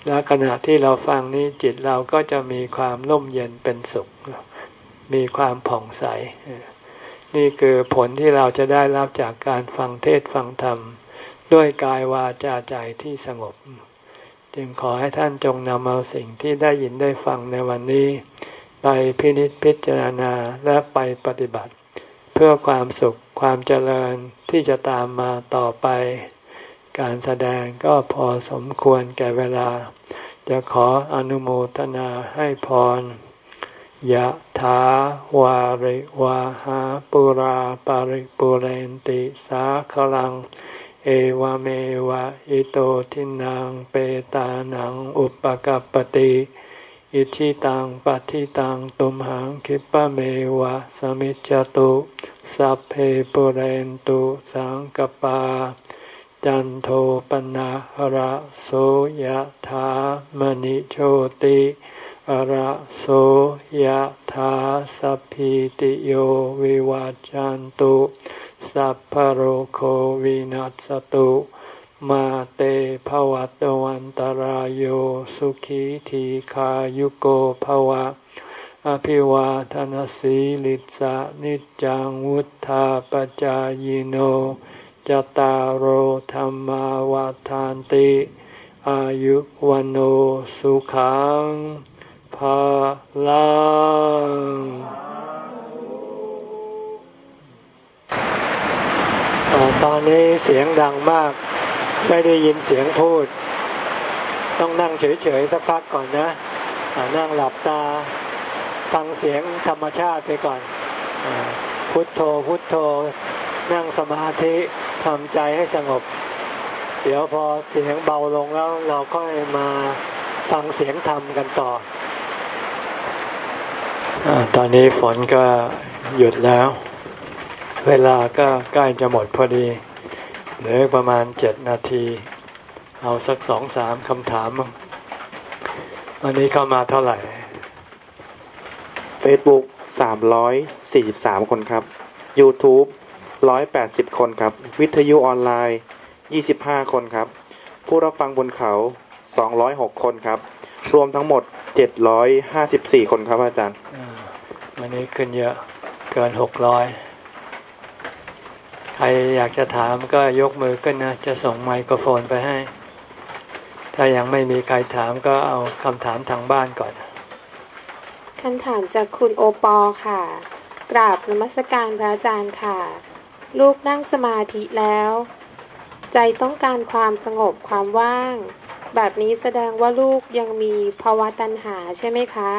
และขณะที่เราฟังนี้จิตเราก็จะมีความร่มเย็นเป็นสุข มีความผ่องใส นี่คือผลที่เราจะได้รับจากการฟังเทศฟังธรรม ด้วยกายวาจาใจที่สงบ จึงขอให้ท่านจงนำเอาสิ่งที่ได้ยินได้ฟังในวันนี้ ไปพินิจพิจารณาและไปปฏิบัติ เพื่อความสุขความเจริญที่จะตามมาต่อไป การแสดงก็พอสมควรแก่เวลา จะขออนุโมทนาให้พรยะถาวาริวาหาปุราปาริปุเรนติสาคลัง เอวเมวะอิโตทินังเปตานังอุปกัปติอิชิตังปฏิตังตุมหังคิปะเมวะสมิจจตุสัพเพปุเรนตุสังกปา จันโทปนะหระโสยธามณิโชติระโสยธาสัพพิติโยวิวาจันตุสัพพโรโควินัสตุมาเตภวัตวันตารโยสุขีทีขายุโกภวะ อภิวาทนสีลิสานิจังวุธาปจายโน จตารโหธรรมวาทานติ อายุวันโอสุขังภาลังตอนนี้เสียงดังมาก ไม่ได้ยินเสียงพูด ต้องนั่งเฉยๆสักพักก่อนนะนั่งหลับตา ฟังเสียงธรรมชาติไปก่อน พุทโธพุทโธ นั่งสมาธิทำใจให้สงบ เดี๋ยวพอเสียงเบาลงแล้วเราก็มาฟังเสียงธรรมกันต่ออตอนนี้ฝนก็หยุดแล้ว เวลาก็ใกล้จะหมดพอดีเหลือประมาณเจ็ดนาที เอาสักสองสามคำถามวันนี้เข้ามาเท่าไหร่ Facebook สามร้อยสี่สิบสามคนครับ YouTube ร้อยแปดสิบคนครับ วิทยุออนไลน์ยี่สิบห้าคนครับ ผู้รับฟังบนเขาสองร้อยหกคนครับ รวมทั้งหมดเจ็ดร้อยห้าสิบสี่คนครับอาจารย์วันนี้ขึ้นเยอะเกินหกร้อยใครอยากจะถามก็ยกมือขึ้นนะ จะส่งไมโครโฟนไปให้ ถ้ายังไม่มีใครถามก็เอาคำถามทางบ้านก่อนคำถามจากคุณโอปอค่ะ กราบนมัสการพระอาจารย์ค่ะ ลูกนั่งสมาธิแล้ว ใจต้องการความสงบความว่าง แบบนี้แสดงว่าลูกยังมีภาวะตัณหาใช่ไหมคะ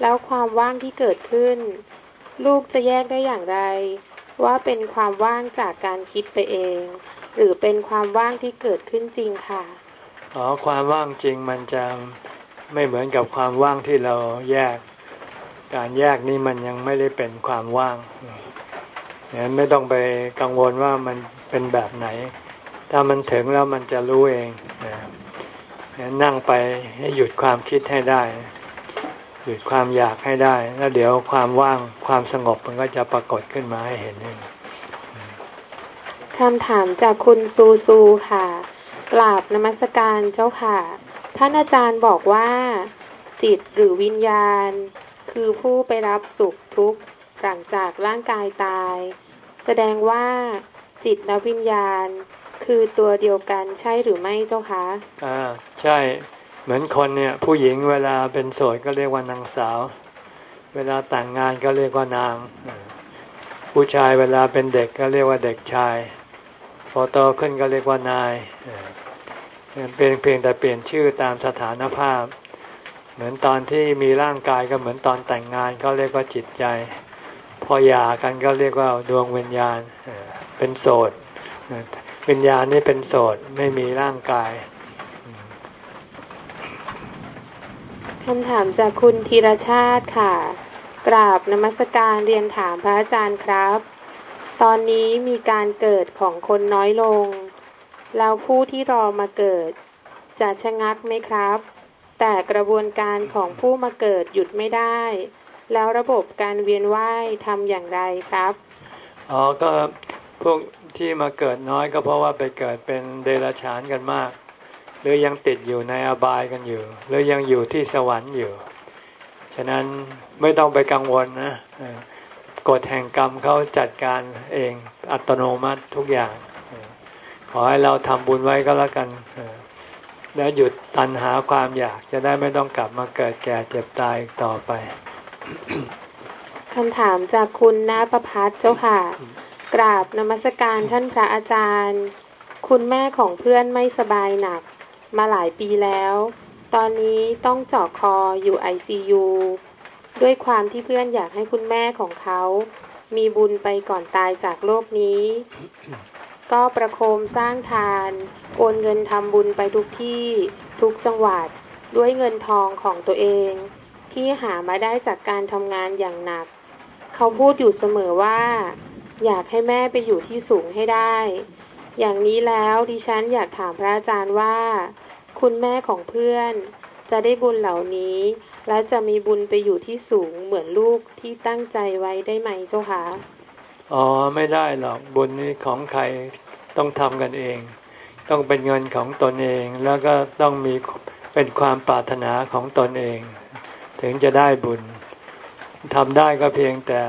แล้วความว่างที่เกิดขึ้น ลูกจะแยกได้อย่างไร ว่าเป็นความว่างจากการคิดไปเอง หรือเป็นความว่างที่เกิดขึ้นจริงค่ะอ๋อความว่างจริงมันจะไม่เหมือนกับความว่างที่เราแยก การแยกนี่มันยังไม่ได้เป็นความว่าง ไม่ต้องไปกังวลว่ามันเป็นแบบไหน ถ้ามันถึงแล้วมันจะรู้เองนี่ยนั่งไปให้หยุดความคิดให้ได้ หยุดความอยากให้ได้ แล้วเดี๋ยวความว่างความสงบมันก็จะปรากฏขึ้นมาให้เห็นเองคำถามจากคุณซูซูค่ะกราบนมัสการเจ้าค่ะ ท่านอาจารย์บอกว่า จิตหรือวิญญาณ คือผู้ไปรับสุขทุกข์ หลังจากร่างกายตาย แสดงว่าจิตและวิญญาณ คือตัวเดียวกันใช่หรือไม่เจ้าคะอ่าใช่เหมือนคนเนี่ย ผู้หญิงเวลาเป็นโสดก็เรียกว่านางสาว เวลาแต่งงานก็เรียกว่านาง ผู้ชายเวลาเป็นเด็กก็เรียกว่าเด็กชาย พอโตขึ้นก็เรียกว่านายเป็นเพียงแต่เปลี่ยนชื่อตามสถานภาพ เหมือนตอนที่มีร่างกายก็เหมือนตอนแต่งงานก็เรียกว่าจิตใจ พอหย่ากันก็เรียกว่าดวงวิญญาณเป็นโสดวิญญาณนี่เป็นโสดไม่มีร่างกายคำถามจากคุณธีรชาติค่ะ กราบนมัสการเรียนถามพระอาจารย์ครับ ตอนนี้มีการเกิดของคนน้อยลง แล้วผู้ที่รอมาเกิด จะชะงักไหมครับ แต่กระบวนการของผู้มาเกิดหยุดไม่ได้ แล้วระบบการเวียนว่ายทำอย่างไรครับอ๋อก็พวกที่มาเกิดน้อยก็เพราะว่าไปเกิดเป็นเดรัจฉานกันมาก หรือยังติดอยู่ในอบายกันอยู่ หรือยังอยู่ที่สวรรค์อยู่ ฉะนั้นไม่ต้องไปกังวลนะกฎแห่งกรรมเขาจัดการเองอัตโนมัติทุกอย่าง ขอให้เราทำบุญไว้ก็แล้วกัน แล้วหยุดตันหาความอยากจะได้ไม่ต้องกลับมาเกิดแก่เจ็บตายต่อไป คำถามจากคุณนาประพัฒเจ้าค่ะ กราบนมัสการท่านพระอาจารย์ คุณแม่ของเพื่อนไม่สบายหนัก มาหลายปีแล้ว ตอนนี้ต้องเจาะคออยู่ไอซียูด้วยความที่เพื่อนอยากให้คุณแม่ของเขา มีบุญไปก่อนตายจากโลกนี้ ก็ประโคมสร้างทาน โอนเงินทำบุญไปทุกที่ ทุกจังหวัด ด้วยเงินทองของตัวเอง ที่หามาได้จากการทำงานอย่างหนัก เขาพูดอยู่เสมอว่า อยากให้แม่ไปอยู่ที่สูงให้ได้ อย่างนี้แล้วดิฉันอยากถามพระอาจารย์ว่า คุณแม่ของเพื่อน จะได้บุญเหล่านี้ และจะมีบุญไปอยู่ที่สูงเหมือนลูกที่ตั้งใจไว้ได้ไหมเจ้าคะอ๋อไม่ได้หรอกบุญนี้ของใครต้องทำกันเอง ต้องเป็นเงินของตนเองแล้วก็ต้องมีเป็นความปรารถนาของตนเอง ถึงจะได้บุญทำได้ก็เพียงแต่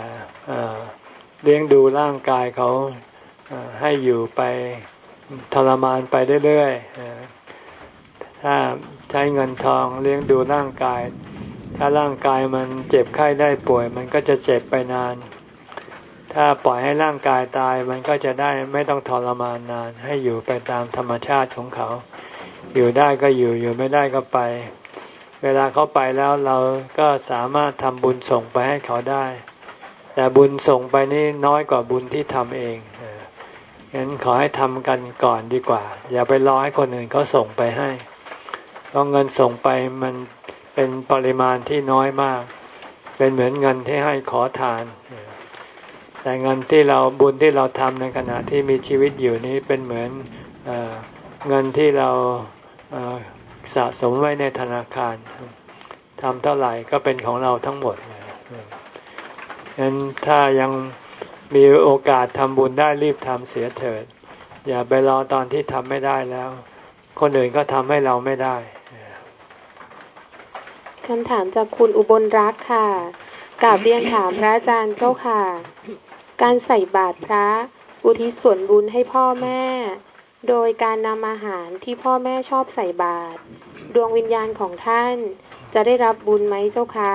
เลี้ยงดูร่างกายเขาให้อยู่ไปทรมานไปเรื่อยๆถ้าใช้เงินทองเลี้ยงดูร่างกาย ถ้าร่างกายมันเจ็บไข้ได้ป่วย มันก็จะเจ็บไปนาน ถ้าปล่อยให้ร่างกายตายมันก็จะได้ไม่ต้องทรมานนาน ให้อยู่ไปตามธรรมชาติของเขา อยู่ได้ก็อยู่อยู่ไม่ได้ก็ไป เวลาเขาไปแล้วเราก็สามารถทำบุญส่งไปให้เขาได้ แต่บุญส่งไปนี่น้อยกว่าบุญที่ทำเองงั้นขอให้ทำกันก่อนดีกว่า อย่าไปรอให้คนอื่นเขาส่งไปให้เพราะเงินส่งไปมันเป็นปริมาณที่น้อยมาก เป็นเหมือนเงินที่ให้ขอทาน แต่เงินที่เราบุญที่เราทำในขณะที่มีชีวิตอยู่นี้เป็นเหมือนเอเงินที่เรา สะสมไว้ในธนาคารทำเท่าไหร่ก็เป็นของเราทั้งหมดงั้นถ้ายังมีโอกาสทำบุญได้รีบทำเสียเถิด อย่าไปรอตอนที่ทำไม่ได้แล้ว คนอื่นก็ทำให้เราไม่ได้คำถามจากคุณอุบลรักค่ะกราบเรียนถามพระอาจารย์เจ้าค่ะ การใส่บาตรพระ อุทิศส่วนบุญให้พ่อแม่ โดยการนำอาหารที่พ่อแม่ชอบใส่บาตรดวงวิญญาณของท่าน จะได้รับบุญไหมเจ้าคะ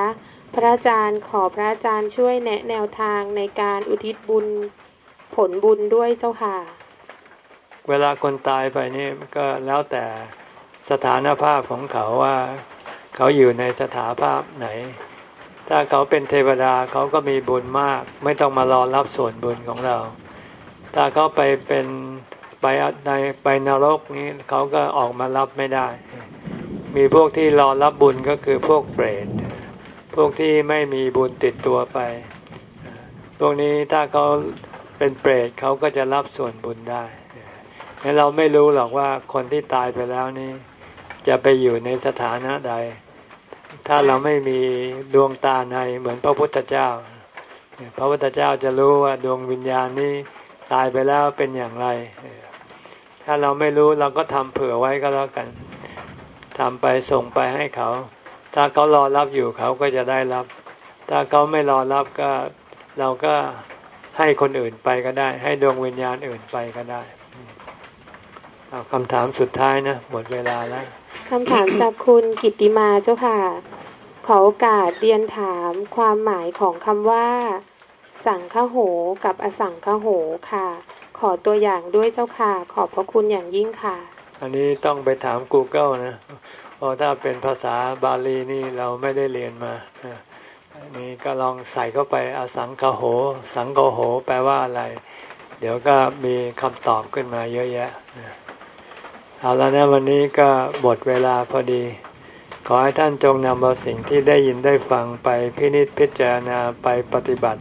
พระอาจารย์ขอพระอาจารย์ช่วยแนะแนวทางในการอุทิศบุญผลบุญด้วยเจ้าค่ะ เวลาคนตายไปนี่ก็แล้วแต่สถานภาพของเขาว่าเขาอยู่ในสถานภาพไหน ถ้าเขาเป็นเทวดาเขาก็มีบุญมาก ไม่ต้องมารอรับส่วนบุญของเรา ถ้าเขาไปเป็น ไปในไปนรกนี้เขาก็ออกมารับไม่ได้ มีพวกที่รอรับบุญก็คือพวกเปรตพวกที่ไม่มีบุญติดตัวไป พวกนี้ถ้าเขาเป็นเปรตเขาก็จะรับส่วนบุญได้เราไม่รู้หรอกว่าคนที่ตายไปแล้วนี่ จะไปอยู่ในสถานะใด ถ้าเราไม่มีดวงตาในเหมือนพระพุทธเจ้า พระพุทธเจ้าจะรู้ว่าดวงวิญญาณนี้ตายไปแล้วเป็นอย่างไร ถ้าเราไม่รู้เราก็ทำเผื่อไว้ก็แล้วกันทำไปส่งไปให้เขา ถ้าเขารอรับอยู่เขาก็จะได้รับ ถ้าเขาไม่รอรับก็เราก็ให้คนอื่นไปก็ได้ ให้ดวงวิญญาณอื่นไปก็ได้เอาคำถามสุดท้ายนะหมดเวลาแล้วคำถามจากคุณกิติมาเจ้าค่ะ ขอโอกาสเรียนถามความหมายของคำว่า สังฆโหกับอสังฆโหค่ะ ขอตัวอย่างด้วยเจ้าค่ะ ขอบพระคุณอย่างยิ่งค่ะ อันนี้ต้องไปถาม Google นะเพราะถ้าเป็นภาษาบาลีนี่เราไม่ได้เรียนมาอันนี้ก็ลองใส่เข้าไปอสังฆโห สังฆโห แปลว่าอะไร เดี๋ยวก็มีคำตอบขึ้นมาเยอะแยะเอาแล้วนะวันนี้ก็หมดเวลาพอดี ขอให้ท่านจงนำเอาสิ่งที่ได้ยินได้ฟังไปพินิจพิจารณาไปปฏิบัติ